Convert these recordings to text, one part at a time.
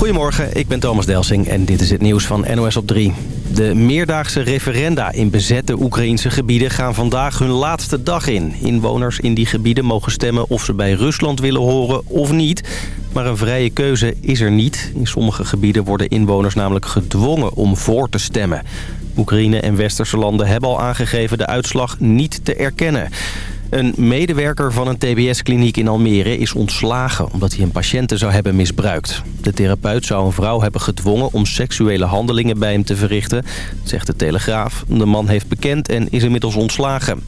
Goedemorgen, ik ben Thomas Delsing en dit is het nieuws van NOS op 3. De meerdaagse referenda in bezette Oekraïnse gebieden gaan vandaag hun laatste dag in. Inwoners in die gebieden mogen stemmen of ze bij Rusland willen horen of niet. Maar een vrije keuze is er niet. In sommige gebieden worden inwoners namelijk gedwongen om voor te stemmen. Oekraïne en westerse landen hebben al aangegeven de uitslag niet te erkennen. Een medewerker van een tbs-kliniek in Almere is ontslagen... omdat hij een patiënte zou hebben misbruikt. De therapeut zou een vrouw hebben gedwongen om seksuele handelingen bij hem te verrichten... zegt de Telegraaf. De man heeft bekend en is inmiddels ontslagen.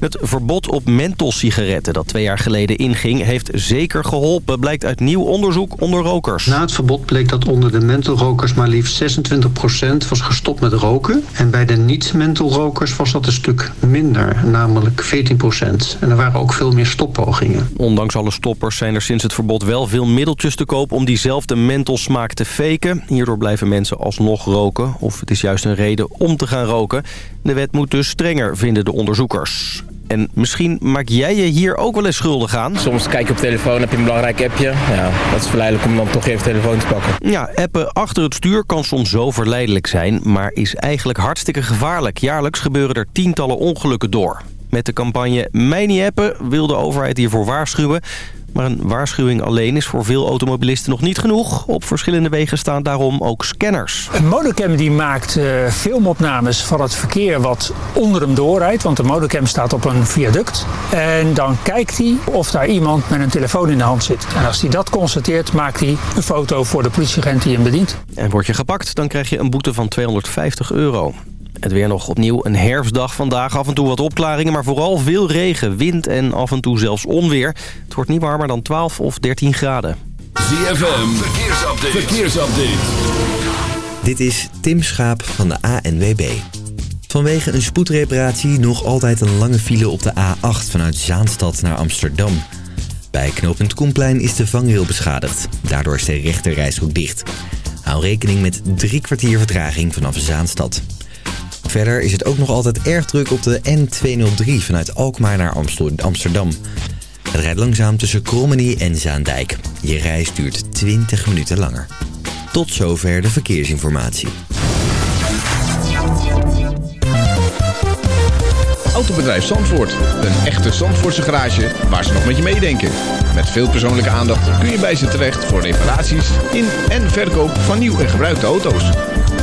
Het verbod op menthol-sigaretten dat twee jaar geleden inging... heeft zeker geholpen, blijkt uit nieuw onderzoek onder rokers. Na het verbod bleek dat onder de mentholrokers maar liefst 26% was gestopt met roken. En bij de niet-mentholrokers was dat een stuk minder, namelijk 14%. En er waren ook veel meer stoppogingen. Ondanks alle stoppers zijn er sinds het verbod wel veel middeltjes te koop... om diezelfde mentholsmaak te faken. Hierdoor blijven mensen alsnog roken. Of het is juist een reden om te gaan roken. De wet moet dus strenger, vinden de onderzoekers. En misschien maak jij je hier ook wel eens schuldig aan. Soms kijk je op telefoon, heb je een belangrijk appje. Ja, dat is verleidelijk om dan toch even telefoon te pakken. Ja, appen achter het stuur kan soms zo verleidelijk zijn... maar is eigenlijk hartstikke gevaarlijk. Jaarlijks gebeuren er tientallen ongelukken door. Met de campagne Mij niet appen wil de overheid hiervoor waarschuwen. Maar een waarschuwing alleen is voor veel automobilisten nog niet genoeg. Op verschillende wegen staan daarom ook scanners. Een modecam die maakt uh, filmopnames van het verkeer wat onder hem doorrijdt. Want de modecam staat op een viaduct. En dan kijkt hij of daar iemand met een telefoon in de hand zit. En als hij dat constateert, maakt hij een foto voor de politieagent die hem bedient. En word je gepakt, dan krijg je een boete van 250 euro. Het weer nog opnieuw een herfstdag vandaag. Af en toe wat opklaringen, maar vooral veel regen, wind en af en toe zelfs onweer. Het wordt niet warmer dan 12 of 13 graden. ZFM, verkeersupdate. verkeersupdate. Dit is Tim Schaap van de ANWB. Vanwege een spoedreparatie nog altijd een lange file op de A8 vanuit Zaanstad naar Amsterdam. Bij knooppunt Koenplein is de vangrail beschadigd. Daardoor is de rechterrijstrook dicht. Hou rekening met drie kwartier vertraging vanaf Zaanstad. Verder is het ook nog altijd erg druk op de N203 vanuit Alkmaar naar Amsterdam. Het rijdt langzaam tussen Krommenie en Zaandijk. Je reis duurt 20 minuten langer. Tot zover de verkeersinformatie. Autobedrijf Zandvoort. Een echte Zandvoortse garage waar ze nog met je meedenken. Met veel persoonlijke aandacht kun je bij ze terecht voor reparaties in en verkoop van nieuw en gebruikte auto's.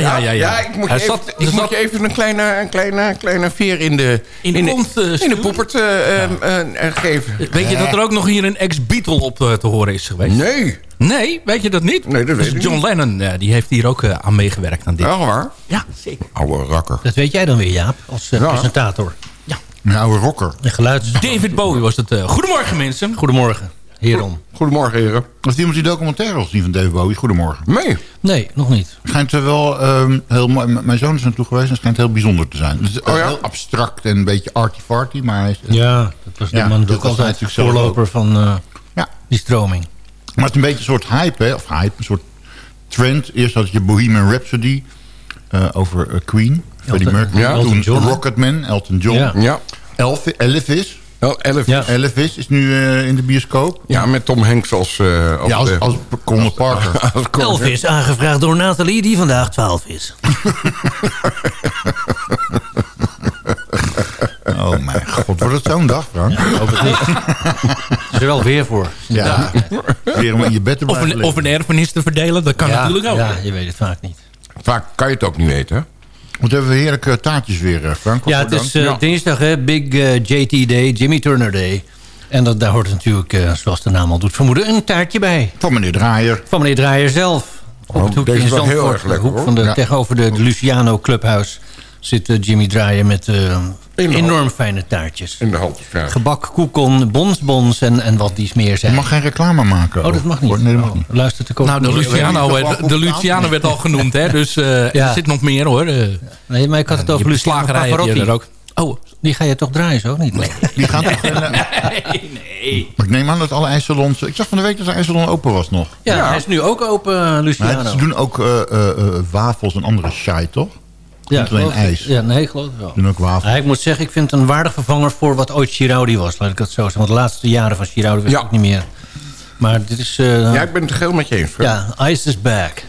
Ja, ja, ja, ja. ik moet, Hij je even, zat- ik moet zat- je even een kleine, een kleine, kleine veer in de, In de kont, eh, in de sturen? poepert eh, ehm, eh, eh, geven. Weet je dat er ook nog hier een ex-Beatle op eh, te horen is geweest? Nee. Nee, weet je dat niet? Nee, dat weet is ik John niet. Lennon, eh, die heeft hier ook eh, aan meegewerkt aan dit. Wel waar? Ja, zeker. Oude rakker. Dat weet jij dan weer, Jaap, als eh, Ja. presentator. Een oude rocker. En geluids... David Bowie was het. eh. goedemorgen mensen. Goedemorgen, heren. Goedemorgen, heren. Als iemand die documentaire al zien van David Bowie, goedemorgen. Nee. Nee, nog niet. Schijnt er wel ehm, heel Mijn zoon is naartoe geweest en het schijnt heel bijzonder te zijn. Het is Oh ja? heel abstract en een beetje arty-farty, maar hij is, Ja, dat was de Ja, man dat natuurlijk altijd voorloper van eh, Ja. die stroming. Maar het is een beetje een soort hype, hè? Of hype, een soort trend. Eerst had je Bohemian Rhapsody eh, over eh, Queen, Freddie Mercury. Ja. Toen Elton John? Rocketman, Elton John. Ja. Ja. Elvis, Elvis, Oh, Elf. Ja. Elvis is nu eh, in de bioscoop. Ja, met Tom Hanks als... eh als, Ja, als, eh, als Conor Parker. als. Elvis, aangevraagd door Nathalie, die vandaag 12 is. Oh mijn god, wordt het zo'n dag, Frank? Ja, ik hoop het niet. is er wel weer voor. Ja, weer om in je bed te Of blijven een, of een erfenis te verdelen, dat kan ja, natuurlijk ook. Ja, je weet het vaak niet. Vaak kan je het ook niet weten, hè? Want hebben we heerlijke taartjes weer, eh, Frank. Ja, Wat het is eh, dinsdag, hè? Big eh, JT Day, Jimmy Turner Day. En dat, daar hoort natuurlijk, zoals de naam al doet vermoeden, een taartje bij. Van meneer Draaier. Van meneer Draaier zelf. Op Oh, het hoekje deze in is wel heel Zandvoort, erg lekker, hoek van de, Ja. Tegenover de, de Luciano Clubhouse zit eh, Jimmy Draaier met eh, enorm fijne taartjes. In de hand. Ja. Gebak, koekon, bonsbons en, en wat dies meer Je zijn. mag geen reclame maken. Oh, dat mag niet. Nee, dat mag Oh, niet. Luistert de Nou, de koning. Luciano, je de Luciano werd al genoemd, hè? Dus eh, Ja. er zit nog meer, hoor. Nee, maar ik had het je over Luciano je Pavarotti. er ook. Oh, Die ga je toch draaien, zo? Niet? Nee. Die gaan toch... geen, eh, nee. Maar ik neem aan dat alle ijssalons... Ik zag van de week dat de ijssalon open was nog. Ja, hij is nu ook open, Maar Luciano. ze doen ook eh, eh, eh, wafels en andere shit, toch? Ja, niet alleen ik. ijs. Ja, nee, ik geloof het wel. Ook wafels. Ja, ik moet zeggen, ik vind het een waardig vervanger voor wat ooit Giraudi was. Laat ik dat zo zeggen. Want de laatste jaren van Giraudi was Ja. ik ook niet meer. Maar dit is... eh, Ja, ik ben het geheel met je eens. Ja, Ice is back.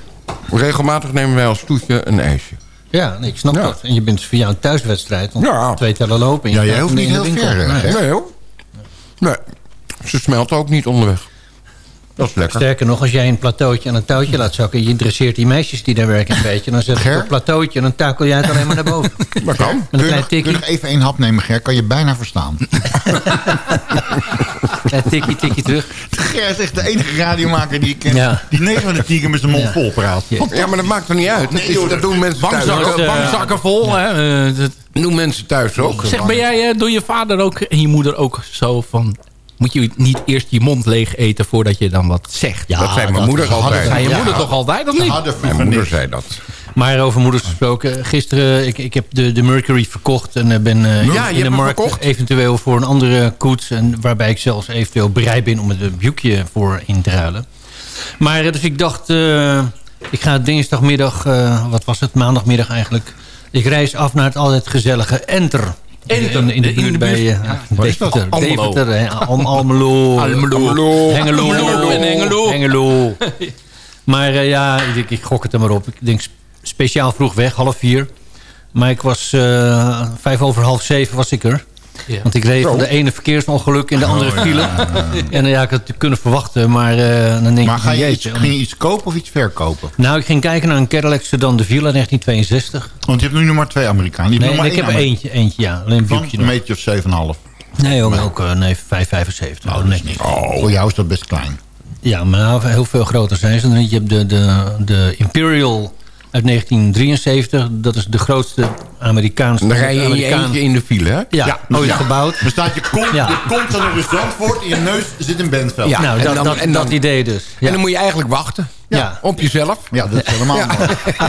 Regelmatig nemen wij als toetje een ijsje. Ja, nee, ik snap Ja. dat. En je bent jou een thuiswedstrijd. Want Ja. twee tellen lopen. en Ja, je jij hoeft niet heel winkel. ver, Nee. Nee, hoor. Nee. Ze smelten ook niet onderweg. Dat is lekker. Sterker nog, als jij een plateautje aan een touwtje laat zakken... je interesseert die meisjes die daar werken een beetje... dan zet je het plateautje en dan takel jij het alleen maar naar boven. Maar kan. Met Kun een je, nog, kun je tikkie, nog even één hap nemen, Ger? Kan je bijna verstaan. klein tikkie, tikkie terug. Ger is echt de enige radiomaker die ik ken... Ja. die 9 van de 10 keer met zijn mond Ja. vol praat. Ja, maar dat maakt er niet uit. Dat, is, dat doen mensen thuis Bankzakken, bankzakken vol, hè? dat- doen mensen thuis ook. Zeg, ben jij eh, door je vader ook en je moeder ook zo van... Moet je niet eerst je mond leeg eten voordat je dan wat zegt? Ja, dat zei mijn dat- moeder altijd. Zei je Ja. moeder toch altijd, of niet? Mijn moeder zei dat. Maar over moeders gesproken. Gisteren, ik, ik heb de, de Mercury verkocht. En eh, ben eh, Ja, in de markt verkocht? eventueel voor een andere koets. En waarbij ik zelfs eventueel bereid ben om het een buikje voor in te ruilen. Maar eh, dus ik dacht, eh, ik ga dinsdagmiddag, eh, wat was het, maandagmiddag eigenlijk. Ik reis af naar het altijd gezellige Enter. Enter, In, in de in de bij eh? Deventer. Deventer, Almelo. Almelo. Hengelo. En Hengelo. Hengelo. Maar eh, ja, ik, ik gok het er maar op. Ik denk sp- speciaal vroeg weg, half vier. Maar ik was eh, vijf over half zeven was ik er. Ja. Want ik reed van de ene verkeersongeluk in de andere Oh, ja. file. En eh, ja, ik had het kunnen verwachten, maar eh, dan denk Maar ik ga je iets, ging je iets kopen of iets verkopen? Nou, ik ging kijken naar een Cadillac Sedan de Villa 1962. Want je hebt nu nog maar twee Amerikanen. Je hebt Nee, nog maar ik heb één er Amerikaan. eentje, eentje, ja. Alleen een Van een meter of 7,5. Nee, ook, ook eh, nee, 5,75. Oh, dat is niet. Voor jou is dat best klein. Ja, maar nou, heel veel groter zijn ze. Je hebt de, de, de Imperial uit 1973. Dat is de grootste Amerikaanse... Dan rij je in je Amerikaan- eentje in de file, hè? Ja, ooit gebouwd. Dan staat je kont, Ja. je kont staat op een en je neus zit in Bentveld. Ja. nou, en dat, dan- dat, en dan- dat idee dus. Ja. En dan moet je eigenlijk wachten. Ja. Op jezelf. Ja, dat is helemaal Ja. mooi.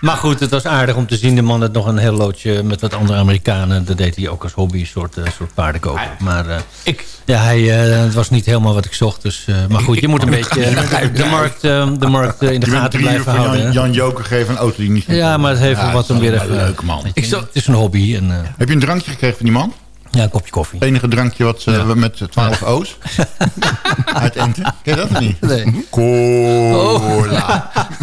Maar goed, het was aardig om te zien. De man had nog een heel loodje met wat andere Amerikanen. Dat deed hij ook als hobby, een soort, eh, soort paarden kopen. Maar eh, Ik, ja, hij, eh, het was niet helemaal wat ik zocht. Dus, eh, maar goed, je moet een beetje de, markt, de markt in de gaten blijven houden. Jan, hè. Jan Joker geven een auto die niet... Ja, maar het heeft wel Ja, wat om is weer even... Leuk man. Weet je, Het is een hobby. En, eh, Heb je een drankje gekregen van die man? Ja, een kopje koffie. Het enige drankje wat ze met 12 O's. Uit Enten. Ken je dat of niet? Nee. Cola.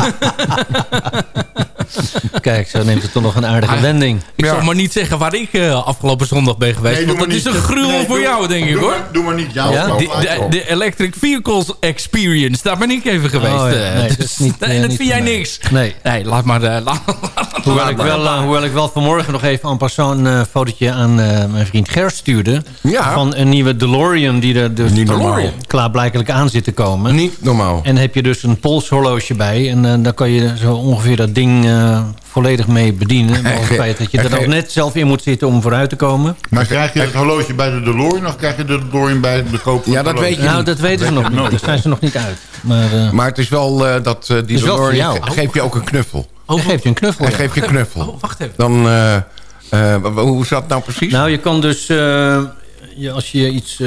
Kijk, zo neemt het toch nog een aardige Ah, wending. Ik zal maar niet zeggen waar ik eh, afgelopen zondag ben geweest. Nee, want dat is een gruwel Nee, voor doe- jou, denk ik doe hoor. maar- doe maar niet. Ja, Ja? ja? De, de, de Electric Vehicles Experience, daar ben ik even geweest. Oh, ja. eh. Nee, Dus- dat is niet, nee, dat niet vind jij mij. niks. Nee. Nee, laat maar... eh, laat, Hoewel laat ik, maar. wel, hoewel ik wel vanmorgen nog even en passant een fotootje aan eh, mijn vriend Gerst stuurde. Ja. Van een nieuwe DeLorean die er dus klaarblijkelijk aan zit te komen. Niet normaal. En heb je dus een polshorloge bij. En dan kan je zo ongeveer dat ding eh, volledig mee bedienen. Behalve het feit dat je er nog net zelf in moet zitten om vooruit te komen. Maar krijg je het horloge bij de DeLorean of krijg je de DeLorean bij de koop van Ja, dat weet je Nou, niet. dat weten ze nog niet. Daar zijn ze nog niet uit. Maar eh Maar het is wel eh, dat eh, die DeLorean... Hij geeft je ook een knuffel. hij geeft je een knuffel. Hij ja. geeft je een knuffel. Oh, wacht even. Dan... eh, eh, hoe zat het nou precies? Nou, je kan dus... eh, je, als je iets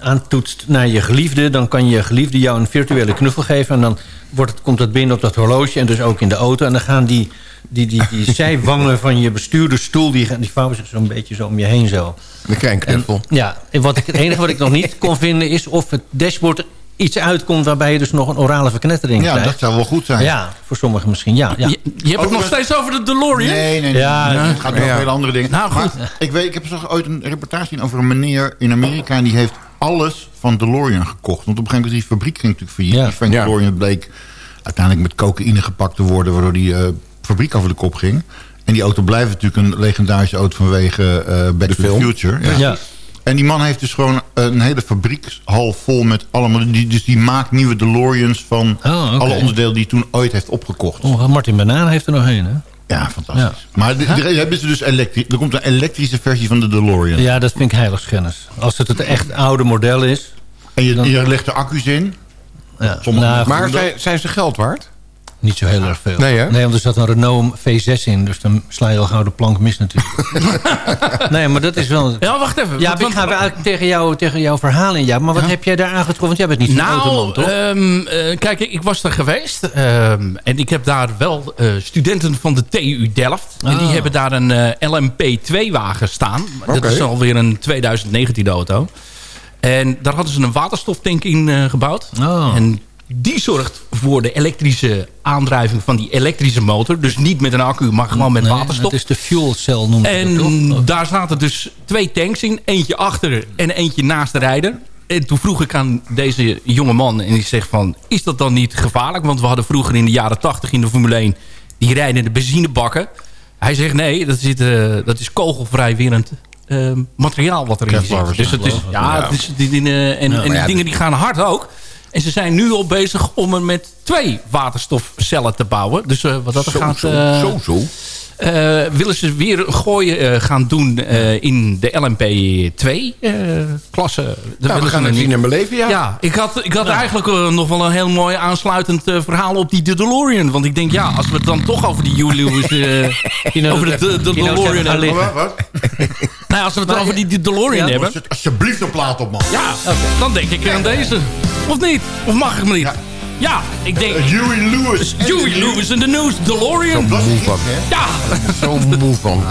aantoetst naar je geliefde... dan kan je geliefde jou een virtuele knuffel geven... en dan wordt het, komt dat binnen op dat horloge en dus ook in de auto... en dan gaan die, die, die, die zijwangen van je bestuurdersstoel... die, gaan- die vouwen zich zo'n beetje zo om je heen zo. Dan krijg je een knuffel. Ja, en wat ik, het enige wat ik nog niet kon vinden... is of het dashboard iets uitkomt... waarbij je dus nog een orale verknettering Ja, krijgt. dat zou wel goed zijn. Ja, voor sommigen misschien, ja. ja. Je, je hebt het nog steeds over de DeLorean? Nee, nee, nee. Ja, nee, het gaat over ja. hele andere dingen. Nou, goed. Maar ik, weet, ik heb zo ooit een reportage gezien over een meneer in Amerika... en die heeft alles van DeLorean gekocht. Want op een gegeven moment die fabriek ging natuurlijk failliet. Ja. Die Frank Ja. DeLorean bleek uiteindelijk met cocaïne gepakt te worden... waardoor die eh, fabriek over de kop ging. En die auto blijft natuurlijk een legendarische auto vanwege eh Back to the. Future. Ja. En die man heeft dus gewoon een hele fabriekshal vol met allemaal... Die, dus die maakt nieuwe DeLoreans van Oh, alle onderdelen die hij toen ooit heeft opgekocht. Oh, Martin Banaan heeft er nog een, hè? Ja, fantastisch. Maar de, de, hebben ze dus elektrisch. Er komt een elektrische versie van de DeLorean. Ja, dat vind ik heiligschennis. Als het het echt oude model is... En je, Dan- je legt er accu's in. Ja, nou, Maar zijn, zijn ze geld waard? Niet zo heel erg veel. Nee, hè? want er zat een Renault V6 in. Dus dan sla je al gauw de plank mis natuurlijk. nee, maar dat is wel... Ja, wacht even. Ja, want- ik ga eigenlijk tegen, jou, tegen jouw verhaal in. Ja, maar wat heb jij daar aangetroffen? Want jij bent niet zo'n automan, Nou, toch? ehm, eh, kijk, ik was er geweest. ehm, en ik heb daar wel eh, studenten van de TU Delft. En die Ah. hebben daar een eh, LMP2-wagen staan. Dat is alweer een 2019 auto. En daar hadden ze een waterstoftank in eh, gebouwd. Oh. En die zorgt voor de elektrische aandrijving van die elektrische motor. Dus niet met een accu, maar gewoon met Nee, waterstof. Het is de fuel cell noemen ze dat, En toch? daar zaten dus twee tanks in. Eentje achter en eentje naast de rijder. En toen vroeg ik aan deze jonge man. En die zegt van, is dat dan niet gevaarlijk? Want we hadden vroeger in de jaren 80 in de Formule 1... die rijdende benzinebakken. Hij zegt nee, dat, zit, eh, dat is kogelvrijwerend eh, materiaal wat erin zit. Dus het is, ja, het is, die, die, en, en die ja, dingen die gaan hard ook. En ze zijn nu al bezig om er met twee waterstofcellen te bouwen. Dus eh, wat dat er Zo, gaat... zo, eh, zo, zo. Eh, willen ze weer een gooi eh, gaan doen eh, in de LMP2-klasse. Nou, we gaan het zien en beleven, ja. Ja, ik had, ik had eigenlijk nog wel een heel mooi aansluitend verhaal op die de DeLorean. Want ik denk, ja, als we het dan toch over die eh, over de, de, DeLorean hebben. liggen. Wat? Nou, als we het over die de DeLorean Ja, hebben... Alsjeblieft een plaat op, man. Ja, dan denk ik aan deze. Of niet? Of mag ik me niet? Ja, ik denk... Huey Lewis. Huey Lewis in de news, DeLorean. Hè? Ja, Zo moe van.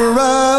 alright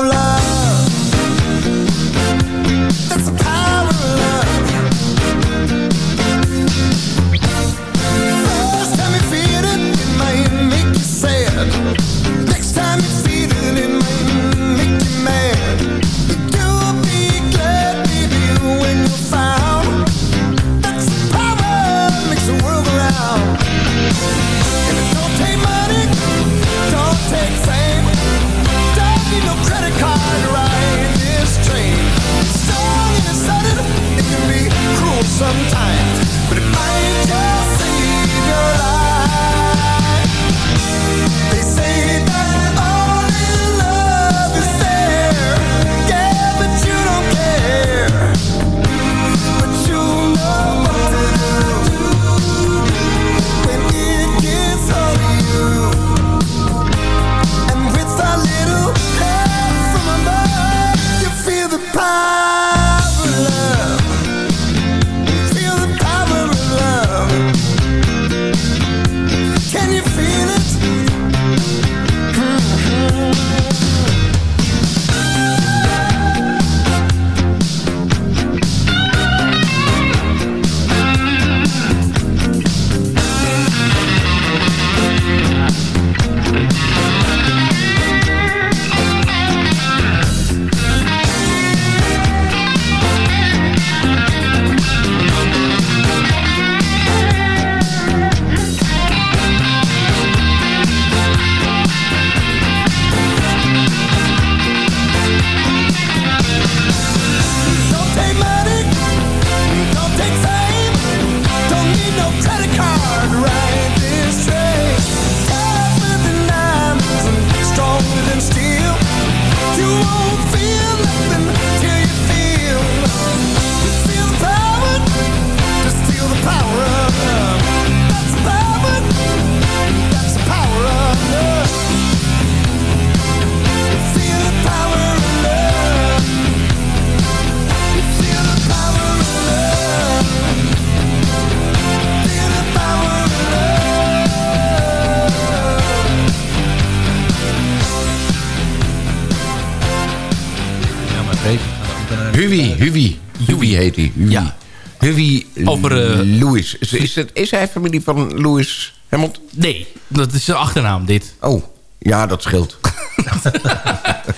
heet hij. Ja. Huwie Over, eh, Lewis. Is, is, het, is hij familie van Lewis Hamilton? Nee, dat is zijn achternaam dit. Oh, ja, dat scheelt.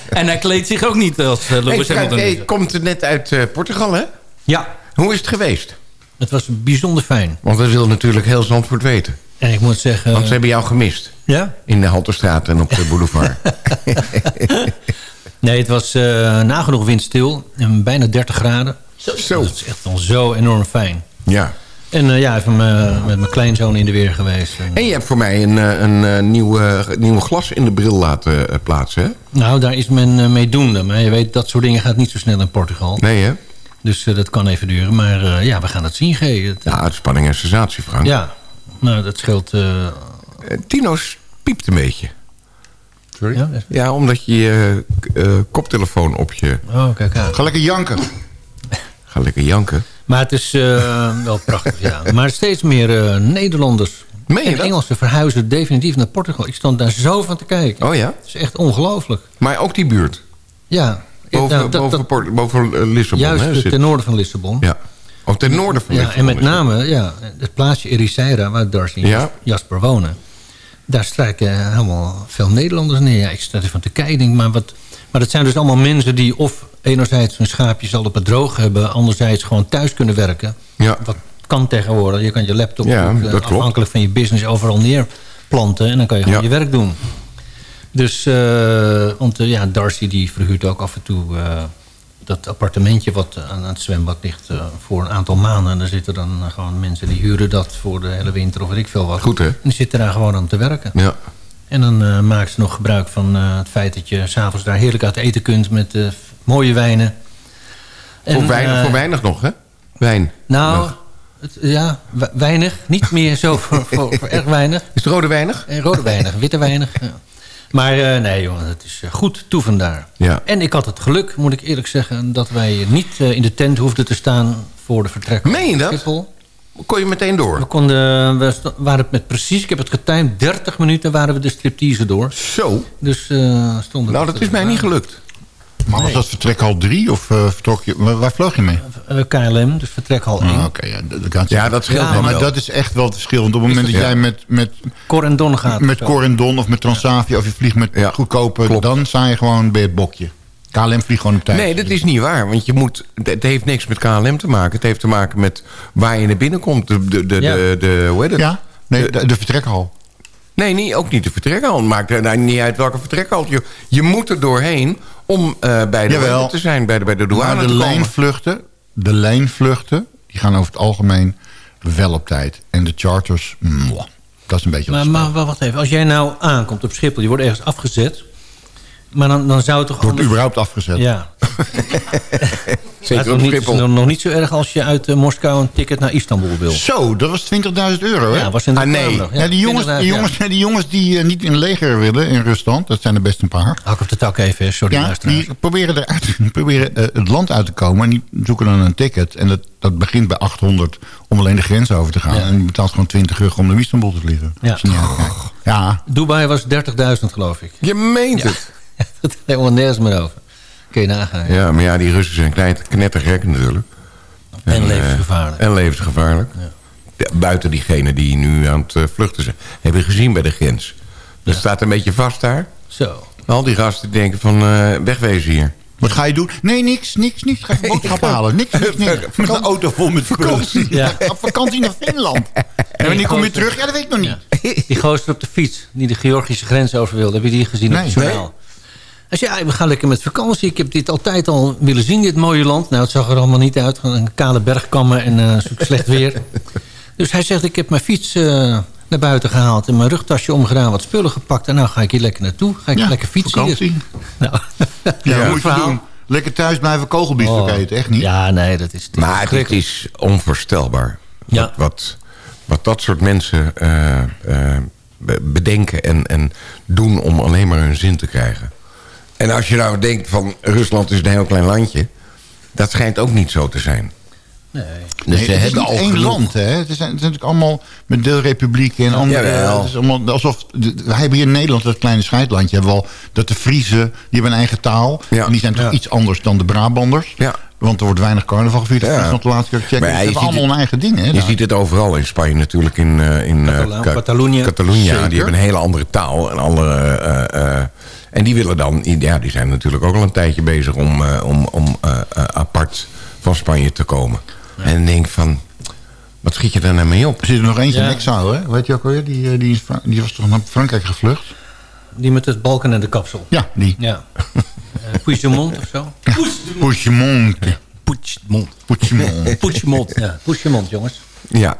En hij kleedt zich ook niet als uh, Hey, Lewis Hamilton. jij komt net uit eh, Portugal, hè? Ja. Hoe is het geweest? Het was bijzonder fijn. Want dat wil natuurlijk heel Zandvoort weten. En ik moet zeggen... Want ze hebben jou gemist. Ja? In de Halterstraat en op de boulevard. Nee, het was eh, nagenoeg windstil. En bijna 30 graden. Zo. Dat is echt wel zo enorm fijn. ja. En eh, ja, even me- met mijn kleinzoon in de weer geweest. En, En je hebt voor mij een, eh, een, eh, nieuw, eh, nieuw glas in de bril laten eh, plaatsen, hè? nou, daar is men eh, mee doende. Maar je weet, dat soort dingen gaat niet zo snel in Portugal. Nee, hè? Dus eh, dat kan even duren. Maar eh, ja, we gaan het zien, G. Het, Ja, het spanning en sensatie, Frank. ja, nou, dat scheelt... eh, Eh, Tino's piept een beetje. Sorry? Ja, Ja, dat- omdat je je eh, koptelefoon op je... oh, kijk aan. Ga lekker janken. Ga lekker janken. Maar het is eh, wel prachtig, ja. Maar steeds meer eh, Nederlanders Meen je en dat? Engelsen verhuizen definitief naar Portugal. Ik stond daar zo van te kijken. Oh ja? Het is echt ongelooflijk. Maar ook die buurt. Ja. Boven, Nou, dat- boven, dat- Port- boven eh, Lissabon, juist hè? ten zit- noorden van Lissabon. Ja. Ook ten noorden van Ja, Lissabon. en met name ja, het plaatsje Ericeira, waar Darcy en Ja. Jas- Jasper wonen. Daar strijken helemaal veel Nederlanders neer. Ja, ik sta ervan te kijken. Maar, wat, maar dat zijn dus allemaal mensen die of enerzijds hun schaapjes al op het droog hebben... anderzijds gewoon thuis kunnen werken. Ja. Wat kan tegenwoordig. Je kan je laptop Ja, ook, eh, klopt. afhankelijk van je business overal neerplanten... en dan kan je gewoon Ja. je werk doen. Dus, eh, want eh, ja, Darcy die verhuurt ook af en toe dat appartementje wat aan het zwembad ligt voor een aantal maanden. En daar zitten dan gewoon mensen die huren dat voor de hele winter of weet ik veel wat. Goed, hè? En die zitten daar gewoon aan te werken. Ja. En dan eh maken ze nog gebruik van eh, het feit dat je s'avonds daar heerlijk uit eten kunt met eh, mooie wijnen. Voor, En, weinig, eh, voor weinig nog, hè? Wijn. Nou, Nog. het, ja, we- weinig. Niet meer zo voor, voor, voor erg weinig. Is het rode weinig? En rode weinig, witte weinig. Ja. Maar nee, jongen, het is goed toe vandaar. Ja. En ik had het geluk, moet ik eerlijk zeggen... dat wij niet in de tent hoefden te staan voor de vertrek. Meen je dat? Schiphol. Kon je meteen door? We, konden, we sta- waren het met precies, ik heb het getimed... 30 minuten waren we de striptease door. Zo. Dus eh stonden Nou, we dat is mij niet gelukt. Maar was dat vertrek al drie of eh, vertrok je... Waar, vloog je mee? Eh, KLM, dus vertrek hal 1. Ah, Oké, ja, dat, Ja, dat scheelt Ja, wel. maar dat is echt wel het verschil. Want op het moment dat Ja. jij met, met, Cor en Don gaat. met zo. Cor en Don of met Transavia... of je vliegt met Ja, goedkope... klopt. dan sta je gewoon bij het bokje. KLM vliegt gewoon op tijd. Nee, dat is niet waar. Want je moet, het heeft niks met KLM te maken. Het heeft te maken met waar je naar binnen komt. De, de, de, Ja. de, de- hoe heet het? Ja? Nee, de, de vertrekhal. Nee, niet, ook niet de vertrekhal. Het maakt er nou niet uit welke vertrekhal. Je, je moet er doorheen om eh, bij de Jawel. douane te zijn. Bij de, bij de douane Maar de te komen. lijnvluchten, de lijnvluchten... die gaan over het algemeen wel op tijd. En de charters, mwah, dat is een beetje... Maar, wat maar, maar wacht even, als jij nou aankomt op Schiphol... je wordt ergens afgezet... maar dan, dan zou het toch wordt anders- überhaupt afgezet. Ja. Zeker Het is op nog Schiphol. nog, nog niet zo erg als je uit eh, Moskou een ticket naar Istanbul wil. Zo, dat was 20.000 euro, hè? Ja, was in de Ah, nee. Ja, die jongens, 20.000, die jongens, die, jongens die eh, niet in het leger willen in Rusland... dat zijn er best een paar... Hak op de tak even, sorry Ja, die proberen, eruit, proberen eh, het land uit te komen... en die zoeken dan een ticket. En dat, dat begint bij 800 om alleen de grens over te gaan. Ja. En je betaalt gewoon 20 euro om naar Istanbul te vliegen. Ja. Uitkijkt. Ja, Dubai was 30.000 geloof ik. Je meent Ja. het. Dat is helemaal nergens meer over. Kun je nagaan. ja. Ja, maar ja, die Russen zijn klein, knettergek natuurlijk. En eh, levensgevaarlijk. en levensgevaarlijk. Ja, buiten diegenen die nu aan het eh, vluchten zijn. Heb je gezien bij de grens. Dat staat een beetje vast daar. Zo. Al die gasten denken van eh, wegwezen hier. wat ga je doen? Nee, niks, niks, niks. Ga je boodschappen halen? Niks, niks, niks. Met een auto vol met vakantie. Ja. Op vakantie naar Finland. En wanneer kom je terug? Ja, dat weet ik nog niet. Ja. Die gozer op de fiets, die de Georgische grens over wilde. Heb je die gezien op Nee. het journaal? Hij zei, ja, we gaan lekker met vakantie. Ik heb dit altijd al willen zien, dit mooie land. Nou, het zag er allemaal niet uit. Een kale bergkammen en zo'n slecht weer. Dus hij zegt, ik heb mijn fiets eh, naar buiten gehaald... en mijn rugtasje omgedaan, wat spullen gepakt... en nou ga ik hier lekker naartoe. Ga ik Ja, lekker fietsen. vakantie. Nou, Ja, moet je doen? Lekker thuis blijven kogelbiefstuk Oh. eten, echt niet? Ja, nee, dat is... Maar het, het is onvoorstelbaar. Ja. Wat, wat, wat dat soort mensen eh, be- bedenken en, en doen om alleen maar hun zin te krijgen. En als je nou denkt van Rusland is een heel klein landje... dat schijnt ook niet zo te zijn. Nee. Dus Nee, ze het is hebben niet al één genoeg. land, hè? Het, zijn natuurlijk allemaal met deelrepublieken en andere... Jawel. Het is allemaal alsof... Wij hebben hier in Nederland, dat kleine scheidlandje... hebben we al dat de Friesen, die hebben een eigen taal. Ja. En die zijn toch Ja. iets anders dan de Brabanders. Ja. Want er wordt weinig carnaval gevierd. Dat is nog de laatste keer checken. Ze ja, je hebben allemaal hun eigen dingen. Hè, Je daar. ziet het overal in Spanje natuurlijk. In, eh, in eh, Catalonië. Catalonië, die hebben een hele andere taal. En, andere, eh, eh, en die willen dan... Ja, die zijn natuurlijk ook al een tijdje bezig om, eh, om, om apart van Spanje te komen. En dan denk van... Wat schiet je daar nou mee op? Er zit er nog eentje Ja. in exile, hè? Weet je ook alweer? Die, eh, die, die was toch naar Frankrijk gevlucht? Die met het balken en de kapsel. Ja, die. Ja. Uh, Puigdemont of zo? Puigdemont. Poetsmond. Puigdemont. Poetsmond. Ja, Puigdemont, jongens. Ja.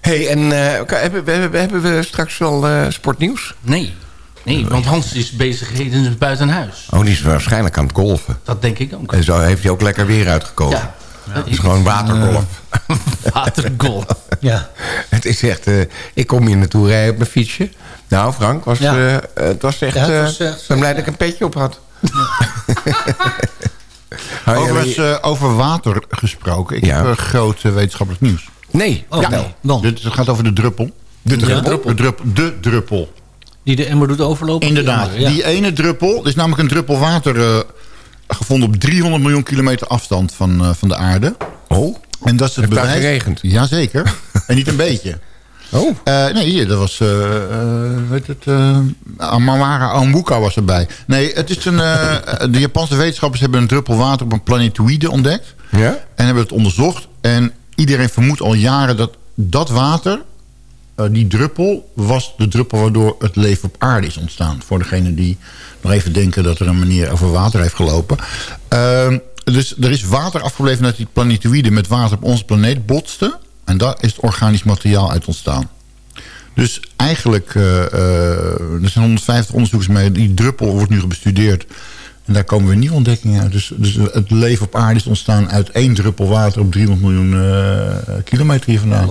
hey, en eh, oké, hebben, we, hebben, hebben we straks wel eh, sportnieuws? Nee. Nee, want Hans is bezigheden buiten huis. Oh, die is waarschijnlijk aan het golfen. Dat denk ik ook. En zo heeft hij ook lekker weer uitgekomen. Ja. Het is gewoon watergolf. Watergolf. Ja. Het is echt... eh, ik kom hier naartoe rijden op mijn fietsje. Nou, Frank, was, Ja. eh, het was echt... Ja, het eh, was ben blij dat ik een petje op had. Overigens, eh, over water gesproken. Ik Ja. heb eh, groot wetenschappelijk nieuws. nee. Oh, ja. nee. Dan. Dit het gaat over de druppel. De druppel? De, drup, de druppel. Die de emmer doet overlopen? Inderdaad. Die, Die ene druppel, is namelijk een druppel water eh, gevonden op 300 miljoen kilometer afstand van, eh, van de aarde. Oh, En dat is het Heeft bewijs. geregend? Jazeker. en niet een beetje. oh. Eh, nee, hier, dat was, eh, weet het, eh Amawara Ambuka was erbij. Nee, het is een, de Japanse wetenschappers hebben een druppel water op een planetoïde ontdekt. Ja? En hebben het onderzocht. En iedereen vermoedt al jaren dat dat water, eh, die druppel, was de druppel waardoor het leven op aarde is ontstaan. Voor degene die nog even denken dat er een manier over water heeft gelopen. Ehm, dus er is water afgebleven dat die planetoïden met water op onze planeet botsten. En daar is het organisch materiaal uit ontstaan. Dus eigenlijk, eh, eh, er zijn 150 onderzoekers mee. Die druppel wordt nu bestudeerd. En daar komen weer nieuwe ontdekkingen uit. Dus, dus het leven op aarde is ontstaan uit één druppel water op 300 miljoen kilometer hier vandaan.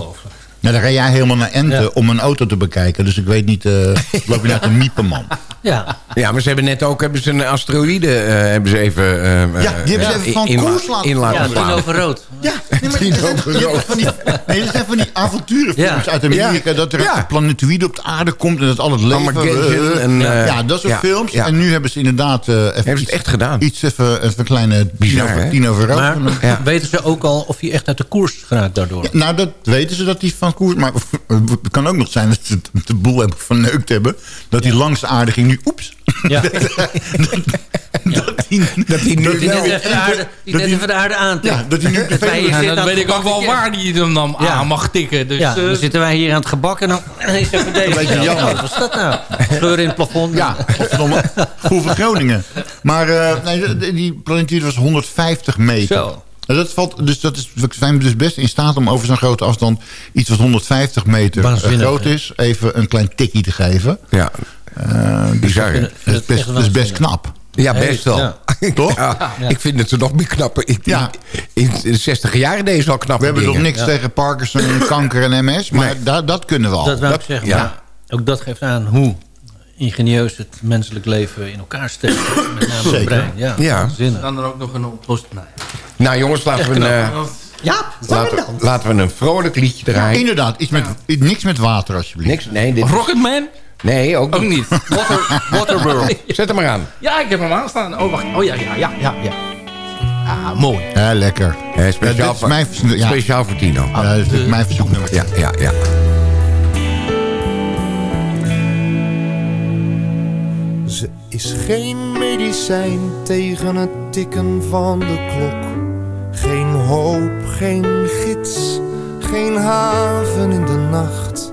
Nou, dan ga jij helemaal naar Ente Ja. om een auto te bekijken. Dus ik weet niet, eh loop je naar te miepen, man. Ja. Ja, maar ze hebben net ook hebben ze een asteroïde eh, hebben ze even, eh, Ja, die hebben ze eh, even van in- koers laten in laten Ja, over rood. Ja, nee, maar Tien over rood. van die, nee, dat zijn van die avonturenfilms Ja. uit Amerika. Dat er Ja. een planetoïde op de aarde komt en dat al het leven... Eh, en, ja. ja, dat soort ja, films. ja. En nu hebben ze inderdaad... eh, even Hebben ze het echt gedaan? Iets even, even een kleine Bizar, tien over, hè? tien over rood. Maar Ja. weten ze ook al of hij echt uit de koers geraakt daardoor? Ja, nou, dat weten ze dat die van koers... Maar het kan ook nog zijn dat ze de boel hebben verneukt hebben. Dat die langs de aarde ging nu... Oeps. Ja. dat die, dat die nu Die net even de aarde, die dat net die- even de aarde aantikt. Ja, dat hij nu Dat zitten dan weet ik ook wel waar die hem dan Ja. aan mag tikken. Dus, Ja, eh, dan zitten wij hier aan het gebak en dan is even deze. beetje jammer. Wat was dat nou? Sleur in het plafond. Ja, godverdomme. Goed voor Groningen. Maar eh, nee, de- die planetoïde was 150 meter. Zo. En Dat valt, dus dat is, we zijn dus best in staat om over zo'n grote afstand... iets wat 150 meter eh, groot is... even een klein tikkie te geven. Ja, Eh, dus bizar. hè? vind dat is het best, is knap. Ja, best wel. Ja. Toch? Ja, Ik vind het er nog meer knapper. Ik, Ja. In de 60 jaren deze al knap. We hebben nog niks tegen Parkinson, kanker en MS... maar daar, dat kunnen we al. Dat wou ik zeggen. ja. Maar ook dat geeft aan hoe ingenieus het menselijk leven in elkaar steekt. Met name het Zeker. brein. Ja, Ja. dan er ook nog een oplossing. Nee. Nou jongens, laten we, een, eh, Ja, laten, laten we een vrolijk liedje draaien. Inderdaad, iets met, niks met water alsjeblieft. Niks, nee, dit, Rocketman? Nee, ook Ook niet. Water, Waterworld. Zet hem maar aan. Ja, ik heb hem aanstaan. Oh, wacht. Oh ja, ja, ja, ja. ja. Ah, mooi. Ja, lekker. Eh, Ja, speciaal, dit is voor, mijn, vers- ja, speciaal voor Tino. ja, dit is mijn verzoeknummer. Ja, ja, ja. Ze is geen medicijn tegen het tikken van de klok. Geen hoop, geen gids, geen haven in de nacht.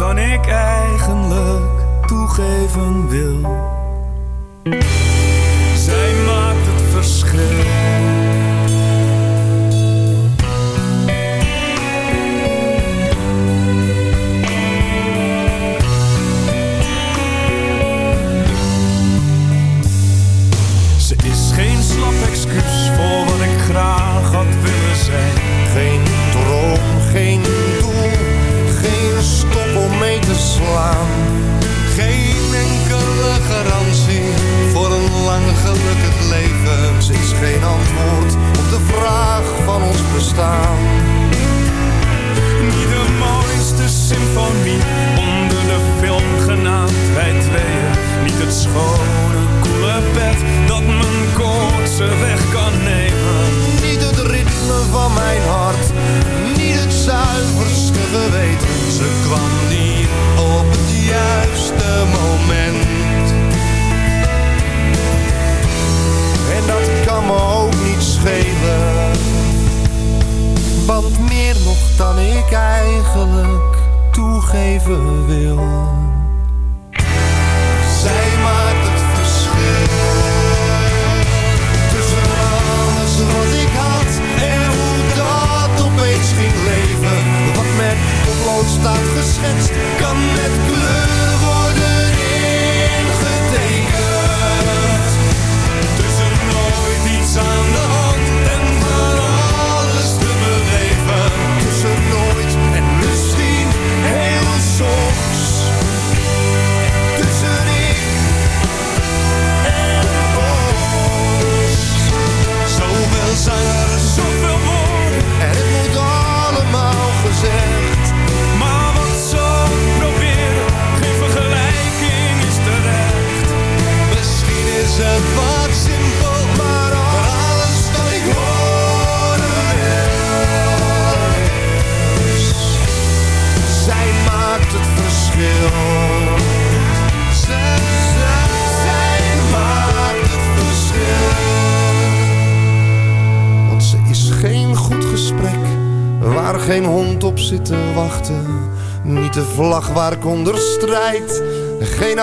dan ik eigenlijk toegeven wil. Zij maakt het verschil. geen antwoord op de vraag van ons bestaan. Niet de mooiste symfonie onder de film genaamd wij tweeën. Niet het schone, koele bed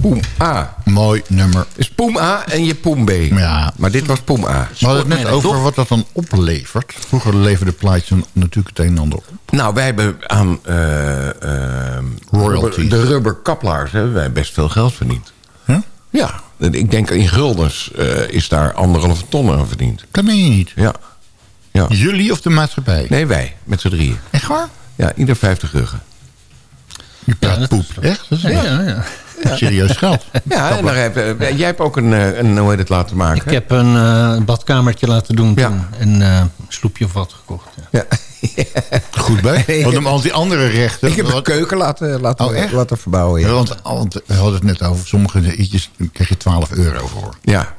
Poem A. Mooi nummer. Is Poem A en je Poem B. Ja. Maar dit was Poem A. We hadden het net over wat dat dan oplevert. Vroeger leverde plaatjes natuurlijk het een en ander op. Nou, wij hebben aan eh, eh, Royalties. de rubber kaplaars hebben wij best veel geld verdiend. Ja? Ja, ik denk in guldens eh, is daar anderhalve ton aan verdiend. Dat meen je niet. Ja. ja. Jullie of de maatschappij? Nee, wij, met z'n drieën. Echt waar? Ja, ieder 50 ruggen. Je praat poep. Echt? Dat is Ja, ja, ja. serieus geld. Ja, en daar heb, eh, jij hebt ook een, eh, een, hoe heet het, laten maken. Ik heb een eh, badkamertje laten doen toen. En eh, een sloepje of wat gekocht. Ja. Goed bij. Want om al die andere rechten... Ik heb een keuken laten, laten, Oh, echt? laten verbouwen. Ja. Ja, want, want we hadden het net over sommige ietsjes krijg je 12 euro voor. Ja.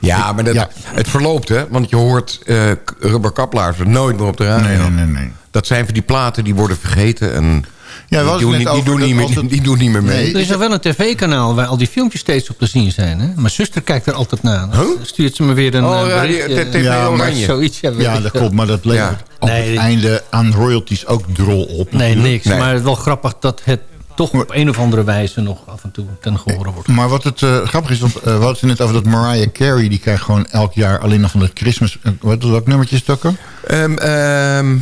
Ja, maar dat, Ja. het verloopt, hè? Want je hoort eh rubberkaplaars er nooit meer op de radio. Nee, nee, nee. nee. Dat zijn van die platen die worden vergeten. En Ja, die, doen, die, doen dat niet meer, het- die doen niet meer mee. Nee. Er is nog wel een tv-kanaal waar al die filmpjes steeds op te zien zijn. Hè? Mijn zuster kijkt er altijd naar. Dan stuurt ze me weer een Oh, eh, ja. TV Ja, maar Oranje. Zoiets, ja, Ja, dat klopt. Maar dat levert op Nee, het einde aan royalties ook drol op. Nee, natuurlijk. niks. Nee. Maar het is wel grappig dat het toch op een of andere wijze nog af en toe ten gehore wordt. Maar wat het eh, grappig is, want eh, we hadden het net over dat Mariah Carey... die krijgt gewoon elk jaar alleen nog van het Christmas... eh, wat, welk nummertje is het ook? Ehm, ehm,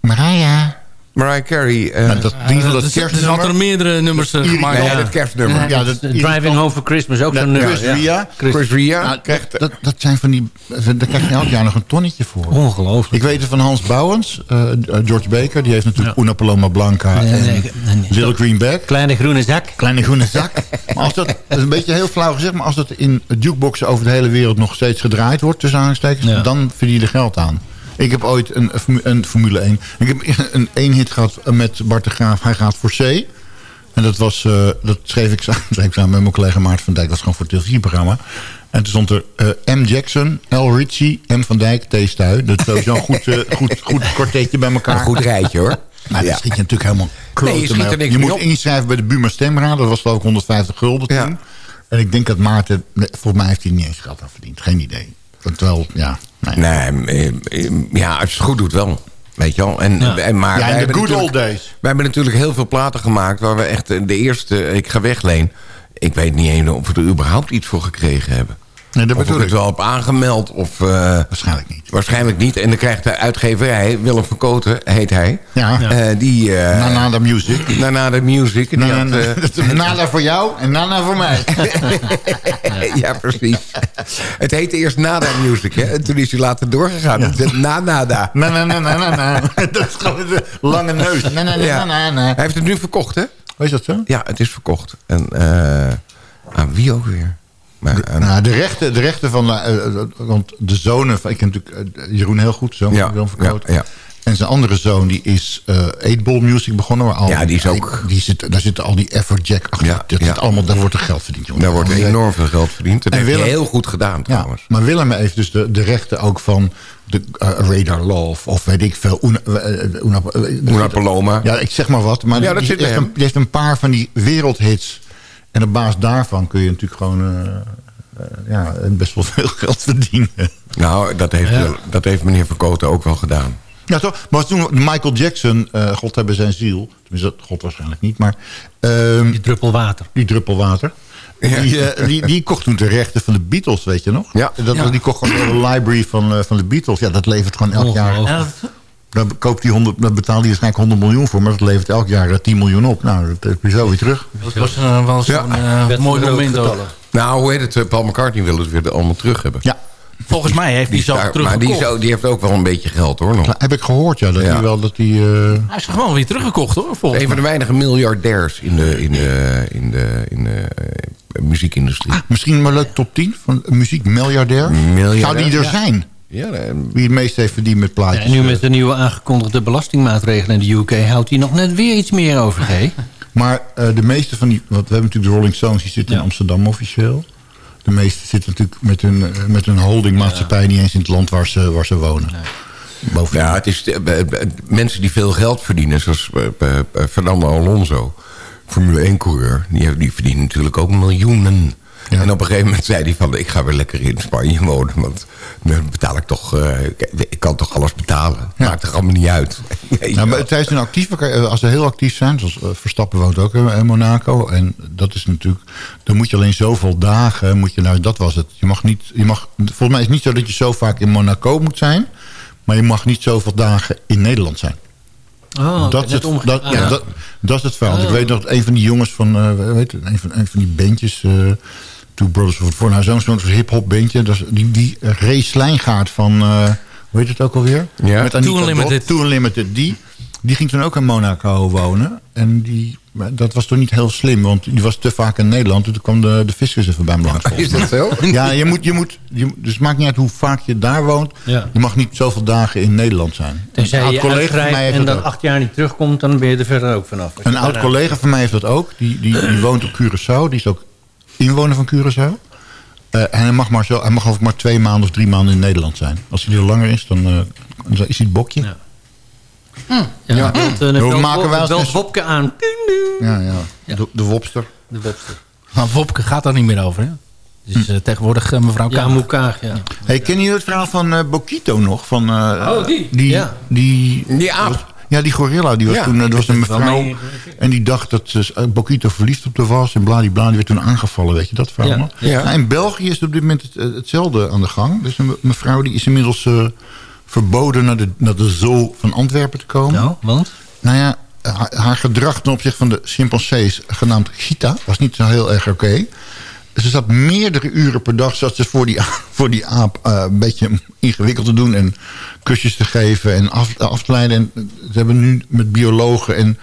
Mariah. Mariah Carey. eh, Nou, dat, in ieder geval dat er zijn kerstnummer. er meerdere nummers eh, gemaakt. nee, ja. dat kerstnummer. Ja, dat, Driving Home for Christmas, ook zo'n nummer. Chris ja. Ria. Chris Ria Nou, krijgt... dat, dat zijn van die... Daar krijg je elk jaar nog een tonnetje voor. Ongelooflijk. Ik weet het van Hans Bouwens, eh, George Baker. Die heeft natuurlijk Una Paloma Blanca Nee, en nee, nee, nee. Little Greenback. Kleine groene zak. Kleine groene zak. maar als dat, dat is een beetje heel flauw gezegd... maar als dat in jukeboxen over de hele wereld nog steeds gedraaid wordt... tussen aanstekens, Ja. dan verdien je er geld aan. Ik heb ooit een, een Formule 1... Ik heb een één hit gehad met Bart de Graaf. Hij gaat voor C. En dat, was, eh, dat schreef ik samen, met mijn collega Maarten van Dijk. Dat was gewoon voor het televisieprogramma. En toen stond er eh, M. Jackson, L. Ritchie, M. van Dijk, T. Stuy. Dat is sowieso een goed, eh, goed, goed kwartetje bij elkaar. Een goed rijtje, hoor. Maar Ja. dan schiet je natuurlijk helemaal kloten Nee, je schiet er op. niks Je moet op. inschrijven bij de Buma Stemraad. Dat was geloof ik 150 gulden Ja. toen. En ik denk dat Maarten... Volgens mij heeft hij niet eens geld aan verdiend. Geen idee. Terwijl, ja... Nee. Nee, eh, eh, ja, als je het goed doet wel. Weet je wel. En, Ja. en, maar Ja, wij in de good old days. Wij hebben natuurlijk heel veel platen gemaakt... waar we echt eh, de eerste... Ik ga wegleen. Ik weet niet eens of we er überhaupt iets voor gekregen hebben. Nee, dat of ik het wel heb aangemeld. Of, eh, Waarschijnlijk niet. Waarschijnlijk niet. En dan krijgt de uitgeverij, Willem van Koten heet hij. Ja. eh, die, eh, Nana Music. Nana Music. Die Nana, had, eh, Nana voor jou en Nana voor mij. ja, precies. het heette eerst Nada Music, hè? En toen is hij later doorgegaan. Het is Na Nada. Na, na, na, na, na, na. Dat is gewoon de lange neus. Na, na, na, Ja. na, na. Hij heeft het nu verkocht, hè? Oh, is dat zo? Ja, het is verkocht. En eh, aan wie ook weer? Maar, aan- Nou, de rechten, de rechten van... eh, eh, want de zonen... van- Ik ken natuurlijk eh, Jeroen heel goed, zoon Ja, van van ja, ja. En zijn andere zoon, die is eh 8-ball music begonnen. Waar al, Ja, die is ook- Die zit, daar zitten al die Everjack achter. Ja, dat zit allemaal, daar wordt er geld verdiend. jongen. daar wordt enorm veel geld verdiend. Dat En Willem- heel goed gedaan, Ja, trouwens. maar Willem heeft dus de, de rechten ook van de eh, Radar Love of weet ik veel. Una, eh, eh, Una, eh, Una zit- Paloma. Ja, ik zeg maar wat. Maar Ja, dat die, zit bij heeft een, die heeft een paar van die wereldhits. En op basis daarvan kun je natuurlijk gewoon eh, eh, ja, best wel veel geld verdienen. Nou, dat heeft, wel- dat heeft meneer Verkoten ook wel gedaan. Ja, toch? Maar toen Michael Jackson, eh, God hebben zijn ziel. Tenminste, dat God waarschijnlijk niet, maar... ehm, Die druppel water. die druppel water. Die, eh, die, die kocht toen de rechten van de Beatles, weet je nog? Ja. Dat, Ja. Die kocht gewoon de library van, eh, van de Beatles. Ja, dat levert gewoon elk jaar... Daar, koopt die 100, daar betaalt hij waarschijnlijk 100 miljoen voor... maar dat levert elk jaar eh, 10 miljoen op. Nou, dat heb je zo weer terug. Dat was eh, wel zo'n eh, mooi moment ook. Nou, hoe heet het? eh, Paul McCartney wil het weer allemaal terug hebben. Ja, Volgens mij heeft hij Die zelf terug maar die, die heeft ook wel een beetje geld, hoor. Nog. nou, heb ik gehoord, ja. Dat Ja. hij wel dat hij... eh, Hij is gewoon weer teruggekocht hoor. Volgens Een van de weinige miljardairs in de, in de, in de, in de eh, muziekindustrie. misschien maar leuk top 10 van muziek miljardair. Miljardair, Zou die er ja. zijn? Ja, Wie het meest heeft verdiend met Ja, plaatjes. en nu met de nieuwe aangekondigde belastingmaatregelen in de UK... houdt hij nog net weer iets meer over, hè? Maar eh, de meeste van die... Want we hebben natuurlijk de Rolling Stones, die zitten in. Amsterdam officieel. De meeste zitten natuurlijk met hun, eh, met hun holdingmaatschappij... niet eens in het land waar ze, waar ze wonen. Boven. ja, het is de- mensen die veel geld verdienen, zoals eh, Fernando Alonso, Formule 1-coureur, die, die verdienen natuurlijk ook miljoenen. Ja. En op een gegeven moment zei hij van, ik ga weer lekker in Spanje wonen, want dan betaal ik toch, eh, ik, ik kan toch alles betalen. Ja. Maakt er allemaal niet uit. Maar tijdens hun actief, eh, als ze heel actief zijn, zoals eh, Verstappen woont ook in Monaco. En dat is natuurlijk, dan moet je alleen zoveel dagen, moet je, nou dat was het. Je mag niet, je mag, volgens mij is het niet zo dat je zo vaak in Monaco moet zijn. Maar je mag niet zoveel dagen in Nederland zijn. Oh, dat, is het, dat, ja, Ah. dat, dat is het verhaal. Ik Oh. weet nog dat een van die jongens van, eh, weet je, een van, een van die bandjes, eh Two Brothers of Four, nou zo'n zo'n hip-hop bandje, dat is, die, die race Lijngaard van, eh, hoe heet het ook alweer? Ja. Met Anita Too Unlimited. Too Unlimited, die, die ging toen ook in Monaco wonen. En die, dat was toch niet heel slim, want die was te vaak in Nederland. Toen kwam de, de fiscus even bij hem langs. Is dat zo? Ja, je moet, je moet, je, dus het maakt niet uit hoe vaak je daar woont. Ja. Je mag niet zoveel dagen in Nederland zijn. Tenzij Een je oud collega van mij en dat dan acht jaar niet terugkomt... dan ben je er verder ook vanaf. Een oud daarna- collega van mij heeft dat ook. Die, die, die woont op Curaçao. Die is ook inwoner van Curaçao. Eh, en hij mag, maar zo, hij mag ook maar twee maanden of drie maanden in Nederland zijn. Als hij er langer is, dan, eh, dan is hij het bokje. Ja. Ja. Ja, want, eh, dan maken wel eens- Bobke aan. ja, ja. De, de wopster. De Bobster. Maar Wopke gaat daar niet meer over. Hè? Dus eh, tegenwoordig mevrouw Ja. Moekaag, ja. Hey, ken je het verhaal van eh Bokito nog? Van, eh, Oh, die? Die, Ja. die, Die aap. Ja, die gorilla. Die was Ja, toen, er was een mevrouw. mee- En die dacht dat ze eh, Bokito verliefd op haar was. En bladibla. Die werd toen aangevallen. Weet je dat verhaal Ja. Nou, in België is op dit moment het, eh, hetzelfde aan de gang. Dus een me- mevrouw die is inmiddels eh, verboden naar de, naar de zoo van Antwerpen te komen. Nou, want? Nou ja, haar, haar gedrag ten opzichte van de chimpansees, genaamd Gita, was niet zo heel erg oké. Ze zat meerdere uren per dag zat ze voor die, voor die aap eh, een beetje ingewikkeld te doen... en kusjes te geven en af, af te leiden. En ze hebben nu met biologen en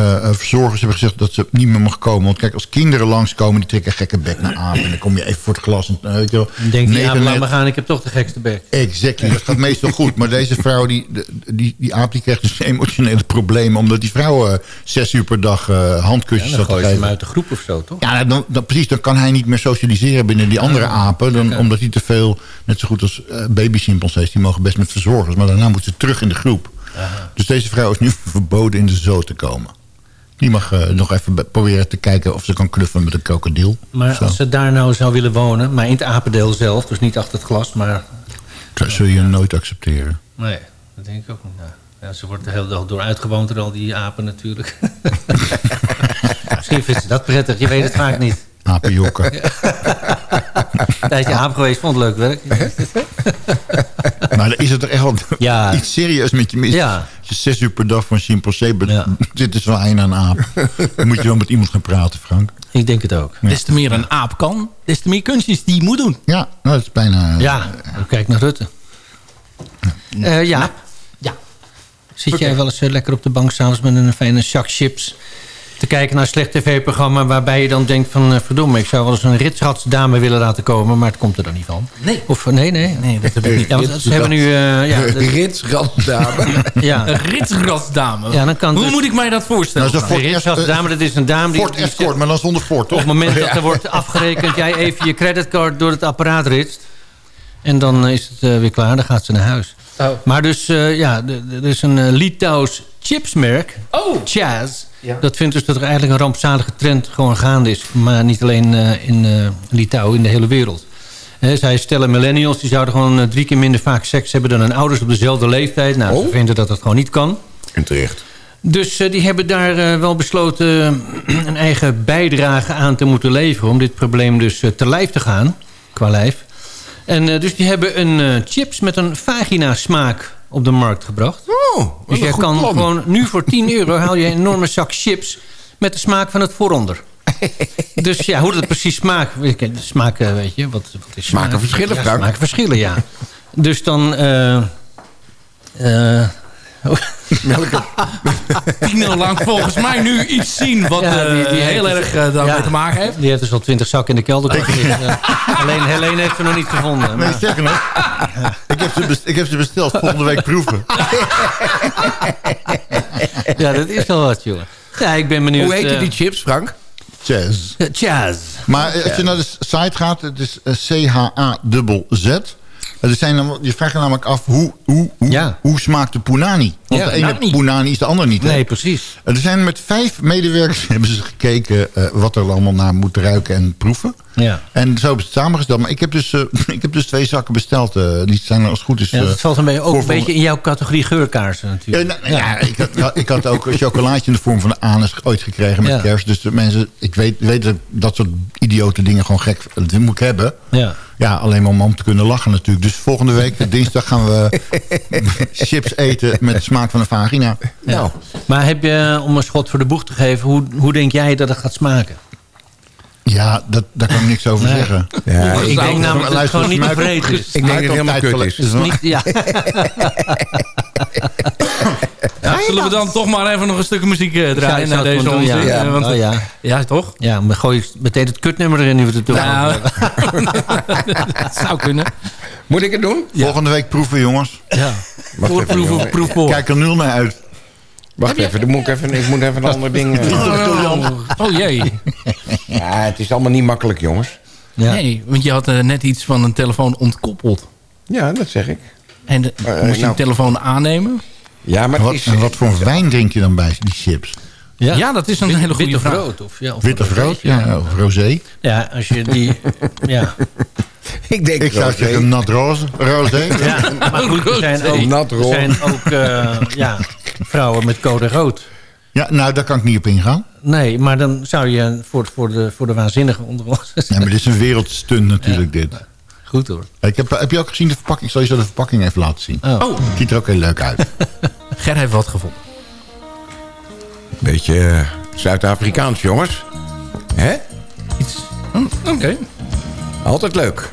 eh, eh, verzorgers hebben gezegd dat ze niet meer mag komen. Want kijk, als kinderen langskomen, die trekken gekke bek naar aap... en dan kom je even voor het glas en eh, weet je wel... Dan denk je, ja, negen laat maar gaan, ik heb toch de gekste bek. Exactly, dat gaat meestal goed. Maar deze vrouw, die, die, die aap, die krijgt dus emotionele problemen... omdat die vrouw zes uur per dag handkusjes Ja, dan zat te hem uit de groep of zo, toch? Ja, dan, dan, precies, dan kan hij niet meer socialiseren binnen die andere apen... Dan, omdat hij te veel, net zo goed als baby-chimpansees... die mogen best met verzorgers, maar daarna moet ze terug in de groep. Dus deze vrouw is nu verboden in de zoo te komen. Die mag eh, nog even be- proberen te kijken of ze kan knuffelen met een krokodil. Maar als ze daar nou zou willen wonen, maar in het apendeel zelf, dus niet achter het glas, maar... Dat zul je nooit accepteren. Nee, dat denk ik ook niet. Nou, ja, ze wordt de hele dag door uitgewoond door al die apen natuurlijk. Misschien vindt ze dat prettig, je weet het vaak niet. Apenjokken. Een tijdje aap geweest, vond het leuk werk. Maar dan is het er echt wel Ja. iets serieus met je mis. Ja. Als je zes uur per dag van chimpansee be- Dit is wel een aan een aap. Dan moet je wel met iemand gaan praten, Frank. Ik denk het ook. Des te meer een aap kan, des te meer kunstjes die moet doen. Ja, nou, dat is bijna... Ja, kijk naar Rutte. Eh, ja. ja. Zit jij wel eens eh, lekker op de bank s'avonds met een fijne zak chips... te kijken naar een slecht tv-programma... waarbij je dan denkt van... eh, verdomme, ik zou wel eens een ritsratsdame willen laten komen... maar het komt er dan niet van. Nee. Of nee, nee. Nee, dat heb ik niet. Ja, want ze hebben nu... eh, ja, de- Ritsratsdame. ja. Een ritsratsdame. Ja, dan kan Hoe dus- moet ik mij dat voorstellen? Nou, dat Een ritsratsdame, dat is een dame die... Ford die Escort, maar dan zonder Ford, toch? Op het moment dat er wordt afgerekend... jij even je creditcard door het apparaat ritst... en dan eh, is het weer klaar, dan gaat ze naar huis. Maar dus, eh, ja, er is een uh, Litouws chipsmerk, Oh. Chaz. Dat vindt dus dat er eigenlijk een rampzalige trend gewoon gaande is. Maar niet alleen eh, in eh Litouwen, in de hele wereld. Zij stellen millennials, die zouden gewoon eh, drie keer minder vaak seks hebben... dan hun ouders op dezelfde leeftijd. Nou, ze vinden dat dat gewoon niet kan. En terecht. Dus die hebben daar wel besloten een eigen bijdrage aan te moeten leveren... om dit probleem dus te lijf te gaan, qua lijf. En dus die hebben een chips met een vagina-smaak op de markt gebracht. Oh, dus jij kan gewoon nu voor 10 euro haal je een enorme zak chips... met de smaak van het vooronder. dus ja, hoe dat precies smaakt... eh, weet je, wat, wat is Smaken smaak? verschillen, ja, smaken verschillen, ja. Dus dan... eh eh, Tien lang volgens mij nu iets zien wat Ja, eh, die- die heeft heel dus- erg uh, daarmee ja. te maken heeft. Die heeft dus al twintig zakken in de kelder. Alleen Helene heeft ze nog niet gevonden. Nee, Maar, zeg nog. Ik heb, ze best- ik heb ze besteld volgende week proeven. ja, dat is wel wat, jongen. Ja, ik ben benieuwd. Hoe heet eh, die chips, Frank? Jazz. Chaz. Maar eh, als je naar de site gaat, het is eh, C-H-A-Z-Z. Er je vraagt je namelijk af, hoe, hoe, hoe, hoe smaakt de punani? Want Ja, de ene punani is de ander niet. hè? Nee, precies. Er zijn met vijf medewerkers hebben ze gekeken eh, wat er allemaal naar moet ruiken en proeven. Ja. En zo hebben ze het samengesteld. Maar ik heb dus, eh, ik heb dus twee zakken besteld. eh, die zijn als het goed is... Ja, dat valt een beetje, ook een beetje in jouw categorie geurkaarsen Ja, natuurlijk. nou, ja, ik, had, ik had ook een chocolaatje in de vorm van een anus ooit gekregen met Ja. kerst. Dus de mensen, ik weet, weet dat dat soort idiote dingen gewoon gek dat moet ik hebben. Ja. Ja, alleen maar om te kunnen lachen natuurlijk. Dus volgende week, dinsdag, gaan we chips eten met de smaak van een vagina. Ja. Maar heb je, om een schot voor de boeg te geven... hoe, hoe denk jij dat het gaat smaken? Ja, dat, daar kan ik niks over Nee. zeggen. Ja, ik denk namelijk dat het Luister, gewoon niet te vreten is. Ik denk dat het helemaal kut is. Het is niet, ja. Ja, zullen we dan toch maar even nog een stukje muziek eh, draaien naar deze gewoon doen, onzin? ja. Eh, want, Oh, ja. ja, toch? ja, maar gooi meteen het kutnummer erin nu we het doen. Nou, dat zou kunnen. Moet ik het doen? Volgende week proeven, jongens. ja. Voorproeven, voor. Kijk er nul naar uit. Wacht even, dan moet ik, even, ik moet even een ander ding... eh. Oh, oh jee. Ja, het is allemaal niet makkelijk, jongens. Ja. Nee, want je had eh, net iets van een telefoon ontkoppeld. Ja, dat zeg ik. En de- Eh, moest je nou. de telefoon aannemen? Ja, maar wat, is... en wat voor wijn drink je dan bij die chips? Ja, dat is een hele goede Wit of vraag. rood? Of, ja, of Wit of rood? Ja, of rosé? Ja, als je die... Ja, Ik denk Ik zou roze. zeggen nat roze. Rosé? ja maar goed, er zijn ook, Nat er zijn ook eh, ja, vrouwen met code rood. Ja, nou, daar kan ik niet op ingaan. Nee, maar dan zou je voor, voor, de, voor de waanzinnige onder ons... Ja, maar dit is een wereldstunt natuurlijk, dit. Goed hoor. Ik heb, heb je ook gezien de verpakking? Ik zal je zo de verpakking even laten zien. Oh. Oh, Ziet er ook heel leuk uit. Ger heeft wat gevonden. Beetje eh, Zuid-Afrikaans, jongens. Hè? Iets. Hm, Oké. Altijd leuk.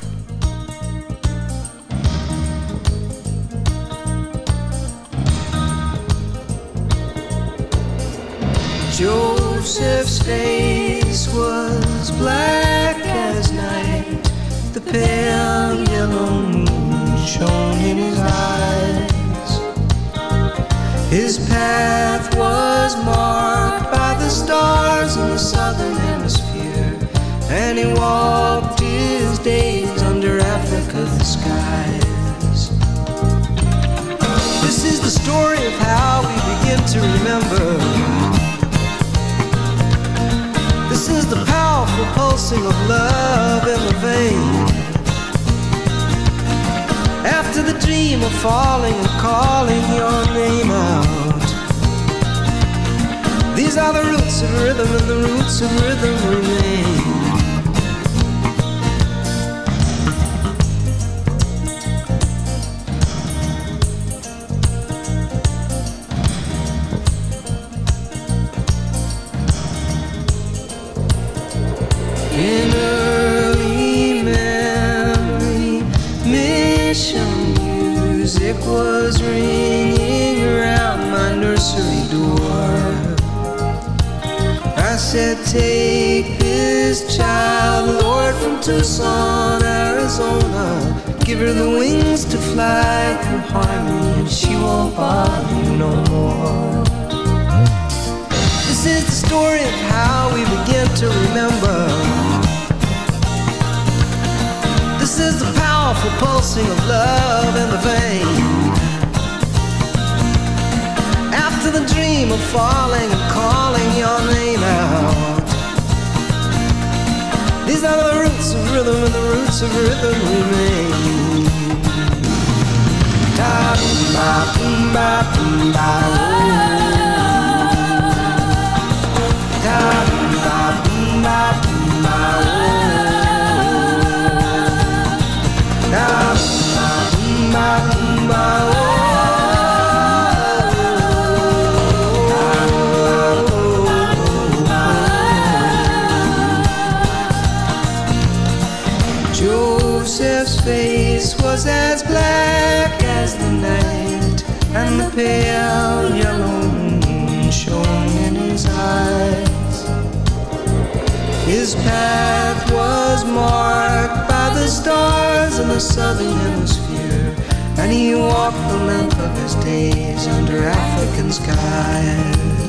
Joseph's face was black as night. The pale yellow moon shone in his eyes. His path was marked by the stars in the southern hemisphere, and he walked his days under Africa's skies. This is the story of how we begin to remember. Is the powerful pulsing of love in the vein. After the dream of falling and calling your name out. These are the roots of rhythm, and the roots of rhythm remain. Give her the wings to fly through harmony, and she won't bother you no more. This is the story of how we begin to remember. This is the powerful pulsing of love in the vein. After the dream of falling and calling your name out. These are the roots of rhythm and the roots of rhythm remain. Da boom ba boom ba boom ba. Da boom ba boom ba boom ba. Da boom ba boom ba boom ba and the pale yellow moon shone in his eyes. His path was marked by the stars in the southern hemisphere, and he walked the length of his days under African skies.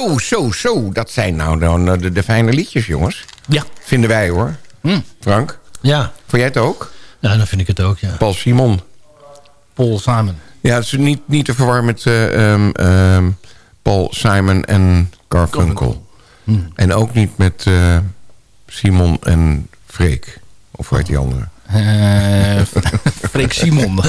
Zo, zo, zo. Dat zijn nou dan eh, de, de fijne liedjes, jongens. Ja. Vinden wij, hoor. Frank? Ja. Vond jij het ook? Ja, dan vind ik het ook, ja. Paul Simon. Paul Simon. Ja, het is niet, niet te verwarren met eh, ehm, ehm, Paul Simon en Garfunkel. En ook niet met eh, Simon en Freek. Of hoe heet die andere? Eh, Freek Simon.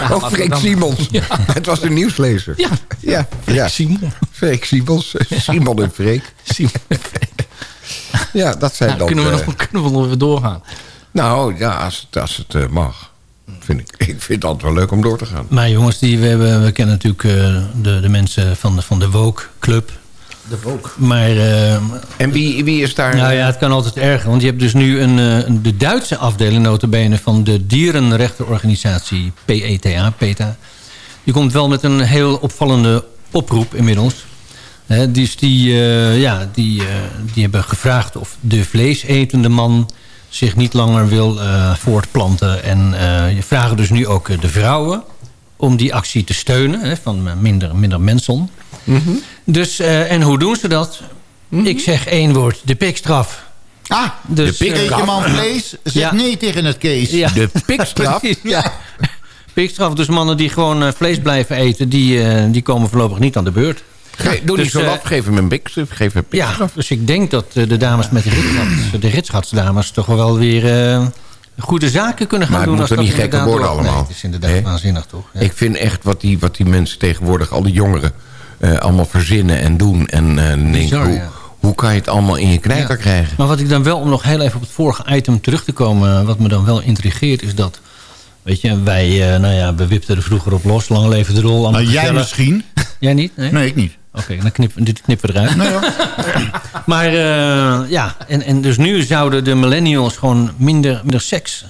oh, Freek Simons. Het was een nieuwslezer. Ja, ja. Freek ja. Simon. Freek Simons. Simon en Freek. Simon en Freek. Ja, dat zijn Nou, dan... kunnen, we eh, nog, kunnen we nog even doorgaan? Nou, ja, als het, als het eh, mag. Vind ik, ik vind het altijd wel leuk om door te gaan. Maar jongens, die, we, hebben, we kennen natuurlijk eh, de, de mensen van de, van de Woke Club. De. Maar, eh, en wie, wie is daar... Nou ja, het kan altijd erger. Want je hebt dus nu een, eh, een- de Duitse afdeling notabene van de dierenrechtenorganisatie PETA, PETA. Die komt wel met een heel opvallende oproep inmiddels. Hè, dus die, eh, ja, die, eh, die hebben gevraagd of de vleesetende man zich niet langer wil eh, voortplanten. En eh, je vragen dus nu ook eh, de vrouwen om die actie te steunen. Hè, van eh, minder, minder mensen. Dus, eh, en hoe doen ze dat? Ik zeg één woord, de pikstraf. Ah, Dus, de eh, Eet je man vlees, zeg Ja. nee tegen het Kees. Ja. De pikstraf? Ja. Pikstraf, dus mannen die gewoon eh, vlees blijven eten... Die, eh, die komen voorlopig niet aan de beurt. Ge doe Dus, niet zo geef hem een bik, geef hem Ja, dus ik denk dat eh, de dames met de ritsgats, de ritsgatsdames... toch wel weer eh, goede zaken kunnen gaan Maar het doen. moet niet dat gekker worden allemaal? Nee, het is inderdaad Hè? waanzinnig, toch? Ja. Ik vind echt wat die, wat die mensen tegenwoordig, al die jongeren... eh, allemaal verzinnen en doen. En eh, denk Bizar, hoe, ja. hoe kan je het allemaal in je knijper krijgen? Maar wat ik dan wel, om nog heel even op het vorige item terug te komen... wat me dan wel intrigeert, is dat... Weet je, wij, eh, nou ja, we wipten er vroeger op los. Lang leven de rol. Nou, jij misschien. Jij niet? Nee, Nee, ik niet. Oké, dan knip, dit knippen we eruit. Nee. Maar eh, ja, en, en dus nu zouden de millennials gewoon minder, minder seks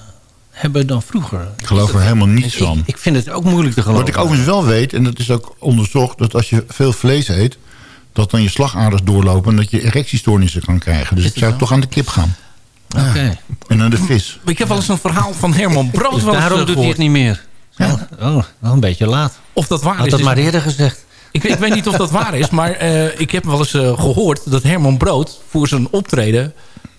hebben dan vroeger. Ik geloof er helemaal niets van. Ik, ik vind het ook moeilijk te geloven. Wat ik overigens wel weet, en dat is ook onderzocht... dat als je veel vlees eet, dat dan je slagaders doorlopen... en dat je erectiestoornissen kan krijgen. Dus ik zou toch aan de kip gaan. Oké. En aan de vis. Ik heb wel eens een verhaal van Herman Brood Dus daarom doet hij het niet meer. Oh, oh, wel een beetje laat. Of dat waar Had is. dat maar eerder gezegd. Ik, ik weet niet of dat waar is, maar eh, ik heb wel eens eh, gehoord dat Herman Brood voor zijn optreden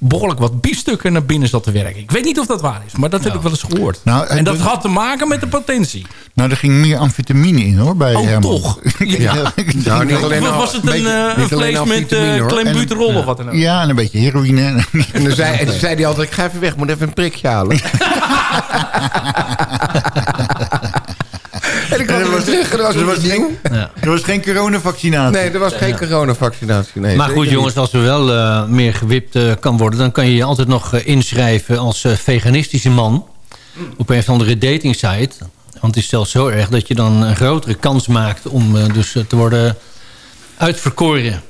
behoorlijk wat biefstukken naar binnen zat te werken. Ik weet niet of dat waar is, maar dat heb ik wel eens gehoord. Nou, en dat de- had te maken met de potentie. Nou, er ging meer amfetamine in hoor, bij Oh, Herman. toch? ja. Nou, niet alleen was het een, eh, een alleen vlees met uh, hoor. klembuterol of wat dan ook? Ja, en een beetje heroïne. En dan zei, en toen zei hij altijd, ik ga even weg, moet even een prikje halen. en dan dat was, dat was, Er was, nieuw. geen, er was geen coronavaccinatie. Nee, er was geen coronavaccinatie. Nee, maar goed, jongens, als er wel eh, meer gewipt eh, kan worden... dan kan je je altijd nog eh, inschrijven als eh, veganistische man... op een of andere datingsite. Want het is zelfs zo erg dat je dan een grotere kans maakt... om eh, dus te worden uitverkoren.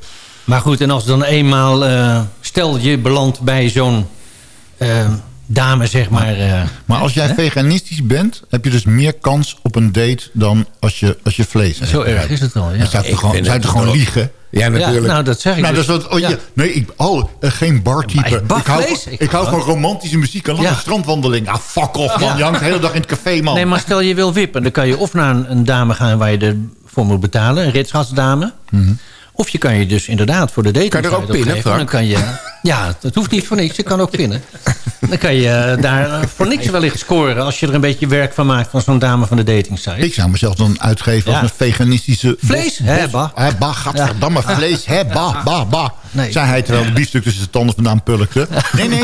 Maar goed, en als dan eenmaal... eh, stel je belandt bij zo'n dame, zeg maar... eh, Maar als jij hè? veganistisch bent, heb je dus meer kans op een date dan als je, als je vlees eet. Zo erg is het al, ja. Dan zou je gewoon, zou gewoon liegen? Ja, natuurlijk. Ja, nou, dat zeg ik Nou, dus. dat is wat, oh, Ja. ja. Nee, ik, oh, eh, geen bartype. Maar ik ik hou, vlees. Ik ik hou van romantische muziek en lange Ja. strandwandeling. Ah, fuck off, man. Ja. Je hangt de hele dag in het café, man. Nee, maar stel je wil wippen, dan kan je of naar een, een dame gaan waar je ervoor moet betalen, een ritsgasdame. Of je kan je dus inderdaad voor de dating Kan je er ook pinnen? Dan kan je, ja, dat hoeft niet voor niks. Je kan ook pinnen. Dan kan je eh, daar eh, voor niks wellicht scoren... als je er een beetje werk van maakt van zo'n dame van de datingsite. Ik zou mezelf dan uitgeven als een veganistische... Vlees, hè, bah. Hè, bah, gadverdamme, vlees, hè, bah, bah, bah. Nee. Zei hij terwijl de biefstuk tussen zijn tanden vandaan pulkte. Nee, nee,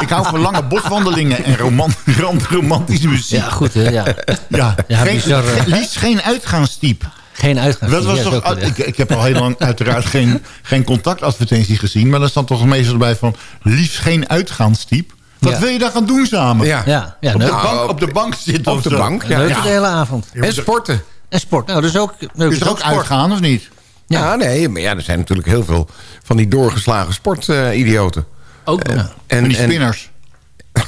ik hou van lange boswandelingen en roman, romantische muziek. Ja, goed, hè, ja. Ja, Ja, geen, bizar, liefst geen uitgaanstiep. Geen uitgang. Dat was toch, ik, ik heb al heel lang uiteraard geen, geen contactadvertentie gezien. Maar er stond toch meestal bij van liefst geen uitgaanstiep. Wat Ja. wil je daar gaan doen samen? Ja. Ja, ja Op, de bank, op de bank zitten Op de zo. bank, ja. Leuk ja. de hele avond. En sporten. En sport. Nou, is ook leuk. Is er ook uitgaan of niet? Ja, nee, maar ja, er zijn natuurlijk heel veel van die doorgeslagen sportidioten. Ook nog. en, Van die en- spinners.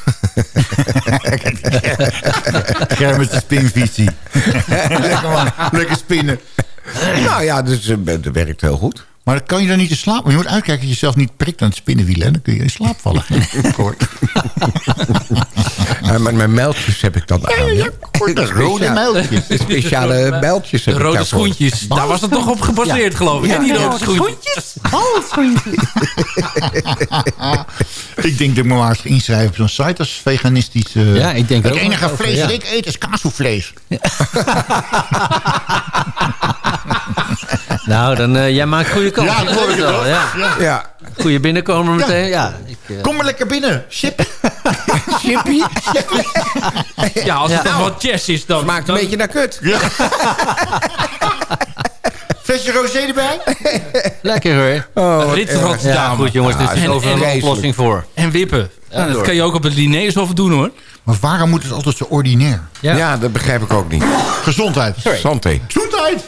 De spinvisie. Lekker man, lekker spinnen. nou ja, dus eh, dat werkt heel goed. Maar dan kan je dan niet in slaap... Je moet uitkijken dat je jezelf niet prikt aan het spinnenwielen. Dan kun je in slaap vallen. Kort. Eh, maar mijn mijltjes heb ik dan aan. Ja, De rode mijltjes. Speciale bijltjes De heb rode daarvoor. schoentjes. Daar was het toch op gebaseerd, geloof ik. Ja, die de rode schoentjes. Ik denk dat ik me maar eens inschrijven op zo'n site als veganistisch. eh, Ja, ik denk Het ook enige vlees dat ja. ik eet is kaasvlees. Nou, dan, eh, jij maakt goede kans. Ja, Ik dat hoor het ik wel. Ja. Ja. Ja, Goeie binnenkomen meteen. Ja, ik, eh, Kom maar lekker binnen. Chip. chippy. Ja, als het Ja. dan wat jazz is, dan... Smaakt een dan- beetje naar kut. Flesje rosé erbij. lekker hoor. Oh. Ja, dame. goed jongens, dit Ja, is overal en- een oplossing voor. En wippen. Nou, dat kan je ook op het diners over doen, hoor. Maar waarom moet het altijd zo ordinair? Ja. Ja. dat begrijp ik ook niet. Gezondheid. Santé. Gezondheid.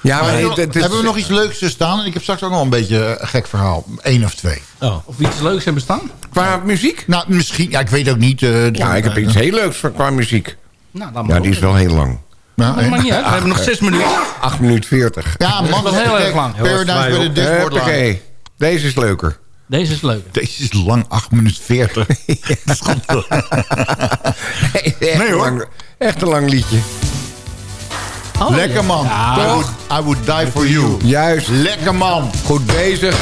Ja, maar hebben we nog iets leuks te staan? Ik heb straks ook nog een beetje een gek verhaal. Eén of twee. Oh. Of iets leuks hebben staan. qua muziek? Nou, misschien. Ja, ik weet ook niet. eh, Ja, ik heb iets heel leuks voor- qua muziek. Nou, maar Ja, die is wel heel lang. Ja, Dat maakt niet uit. We hebben nog zes minuten. 8 minuten 40. Ja, man, Dat is heel erg lang. Paradise bij de Dashboard Line. Oké, deze is leuker. Deze is leuk. Deze is lang, 8 minuten 40. Dat is goed. echt, Nee, hoor. Lang, echt een lang liedje. Oh, Lekker man. Ja. I would die for you. Juist, Lekker man. goed bezig.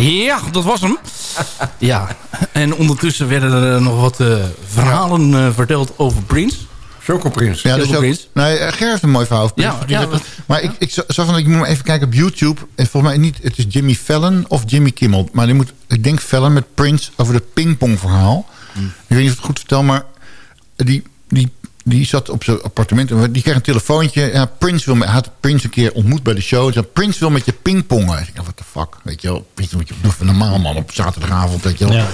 Ja, dat was hem. Ja, en ondertussen werden er nog wat eh, verhalen eh, verteld over Prince. Choco Prins. Ja, dat is ook, Prins. nee, eh, Ger heeft een mooi verhaal. over Prince. Ja, ja, wat- maar ik, ik zag van, ik moet maar even kijken op YouTube. En volgens mij niet, het is Jimmy Fallon of Jimmy Kimmel. Maar die moet, ik denk Fallon met Prince over het pingpongverhaal. Hmm. Ik weet niet of ik het goed vertel, maar die, die, die zat op zijn appartement. En die kreeg een telefoontje. Ja, Prince wil met, had Prince een keer ontmoet bij de show. Hij zei, Prince wil met je pingpongen. Ik dacht, what the fuck? Weet je wel, je wat je van normaal man op zaterdagavond. Weet je wel. Ja.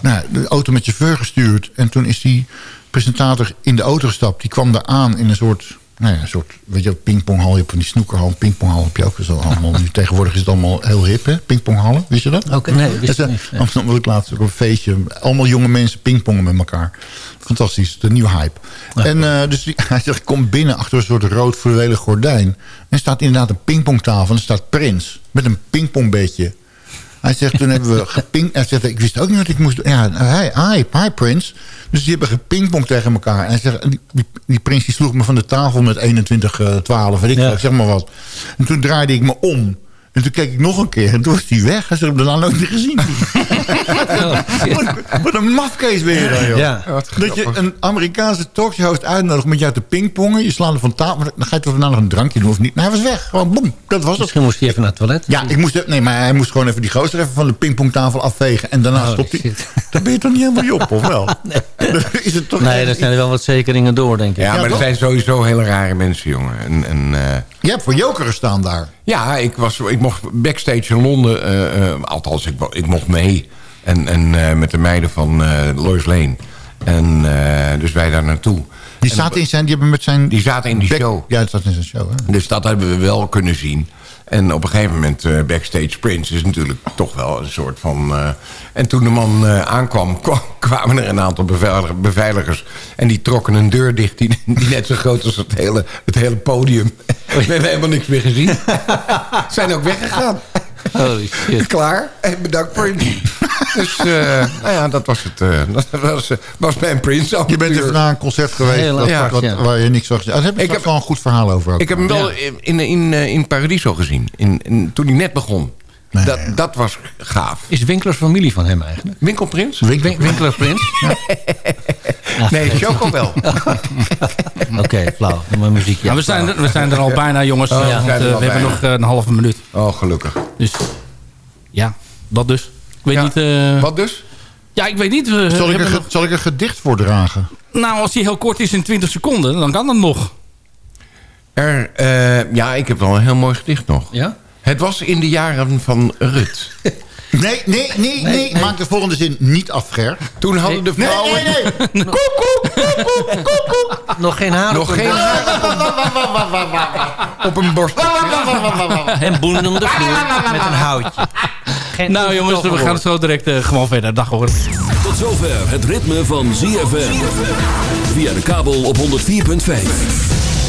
Nou, de auto met chauffeur gestuurd. En toen is die presentator in de auto gestapt. Die kwam daar aan in een soort... Nou ja, een soort, weet je, pingponghal. Je hebt van die snoekerhal, pingponghal heb je ook zo allemaal. Nu tegenwoordig is het allemaal heel hip, hè? Pingponghallen, wist je dat? Oké, nee, wist ik Dat is, niet, nee. Amsterdam was ik laatst op een feestje. Allemaal jonge mensen pingpongen met elkaar. Fantastisch, de nieuwe hype. En eh, dus die, hij zegt, kom binnen achter een soort rood fluwelen gordijn. En er staat inderdaad een pingpongtafel. En er staat Prins met een pingpongbedje. Hij zegt, toen hebben we geping... Hij zegt, ik wist ook niet wat ik moest doen. Ja, hi, hi, hi Prins. Dus die hebben gepingpongd tegen elkaar. En hij zegt, die, die, die prins die sloeg me van de tafel met 21, eh, 12, weet ik Ja. zeg maar wat. En toen draaide ik me om. En toen keek ik nog een keer en toen was hij weg. Hij zegt, ik heb hem daarna nooit meer gezien. wat, wat een mafkees ben je dan, joh. Ja. Dat je een Amerikaanse talkshow uitnodigt met jou te pingpongen. Je slaat hem van tafel. maar Dan ga je toch daarna nog een drankje doen of niet? Nou, hij was weg. Gewoon boem. Dat was het. Misschien moest hij even naar het toilet. Ja, ik moest, nee, maar hij moest gewoon even die gozer even van de pingpongtafel afvegen. En daarna Oh, stopt hij. shit. Dan ben je toch niet helemaal op, of wel? Is het toch Nee, daar zijn er wel wat zekeringen door, denk ik. Ja, maar er toch? zijn sowieso hele rare mensen, jongen. En, en, eh, Je hebt voor jokeren staan daar. ja, ik, was, ik mocht backstage in Londen... eh, eh, althans, ik, ik mocht mee. En, en eh, met de meiden van Lois Lane. En dus wij daar naartoe. Die En- zaten in zijn, die hebben met zijn... Die zaten in die back- show. Ja, dat zat in zijn show, hè? Dus dat hebben we wel kunnen zien. En op een gegeven moment, eh, backstage Prince is natuurlijk toch wel een soort van... eh, en toen de man eh, aankwam, kwa- kwamen er een aantal beveiliger- beveiligers. En die trokken een deur dicht die, die net zo groot was als het hele, het hele podium. We hebben helemaal niks meer gezien. Zijn ook weggegaan. Holy shit. Klaar. En bedankt Prince. dus, eh, nou ja, dat was het. eh, dat was, eh, was mijn Prince. Je bent even naar een concert geweest dat, wat- ja. waar je niks zag. Daar heb ik, Ik heb wel een goed verhaal over. Ook. Ik heb hem wel in, in, in, eh, in Paradiso gezien. In, in- toen hij net begon. Nee. Dat, dat was gaaf. Is Winkler familie van hem eigenlijk? Winkelprins? Wink- Winkler Prins? Ja, Nee, Choco wel. Oké, flauw. Maar muziek. Nou, we, zijn er, we zijn er al bijna, jongens. Oh, we eh, want, we hebben nog eh, een halve minuut. Oh, gelukkig. Dus ja, dat dus. Ik weet Ja. niet... eh, Wat dus? Ja, ik weet niet. We Zal ik, een, nog- zal ik een gedicht voordragen? Nou, als die heel kort is in 20 seconden, dan kan dat nog. Er, eh, ja, ik heb wel een heel mooi gedicht nog. Ja? Het was in de jaren van Rut. Nee, nee, nee, nee. Maak de volgende zin niet af, Ger. Toen hadden de Nee, vrouwen... nee, nee. Nog geen haar Nog geen een- haar op een borst. En boenen om de vloer met een houtje. Geen Nou jongens, we gaan zo direct eh, gewoon verder. Dag hoor. Tot zover het ritme van ZFM. Via de kabel op 104.5.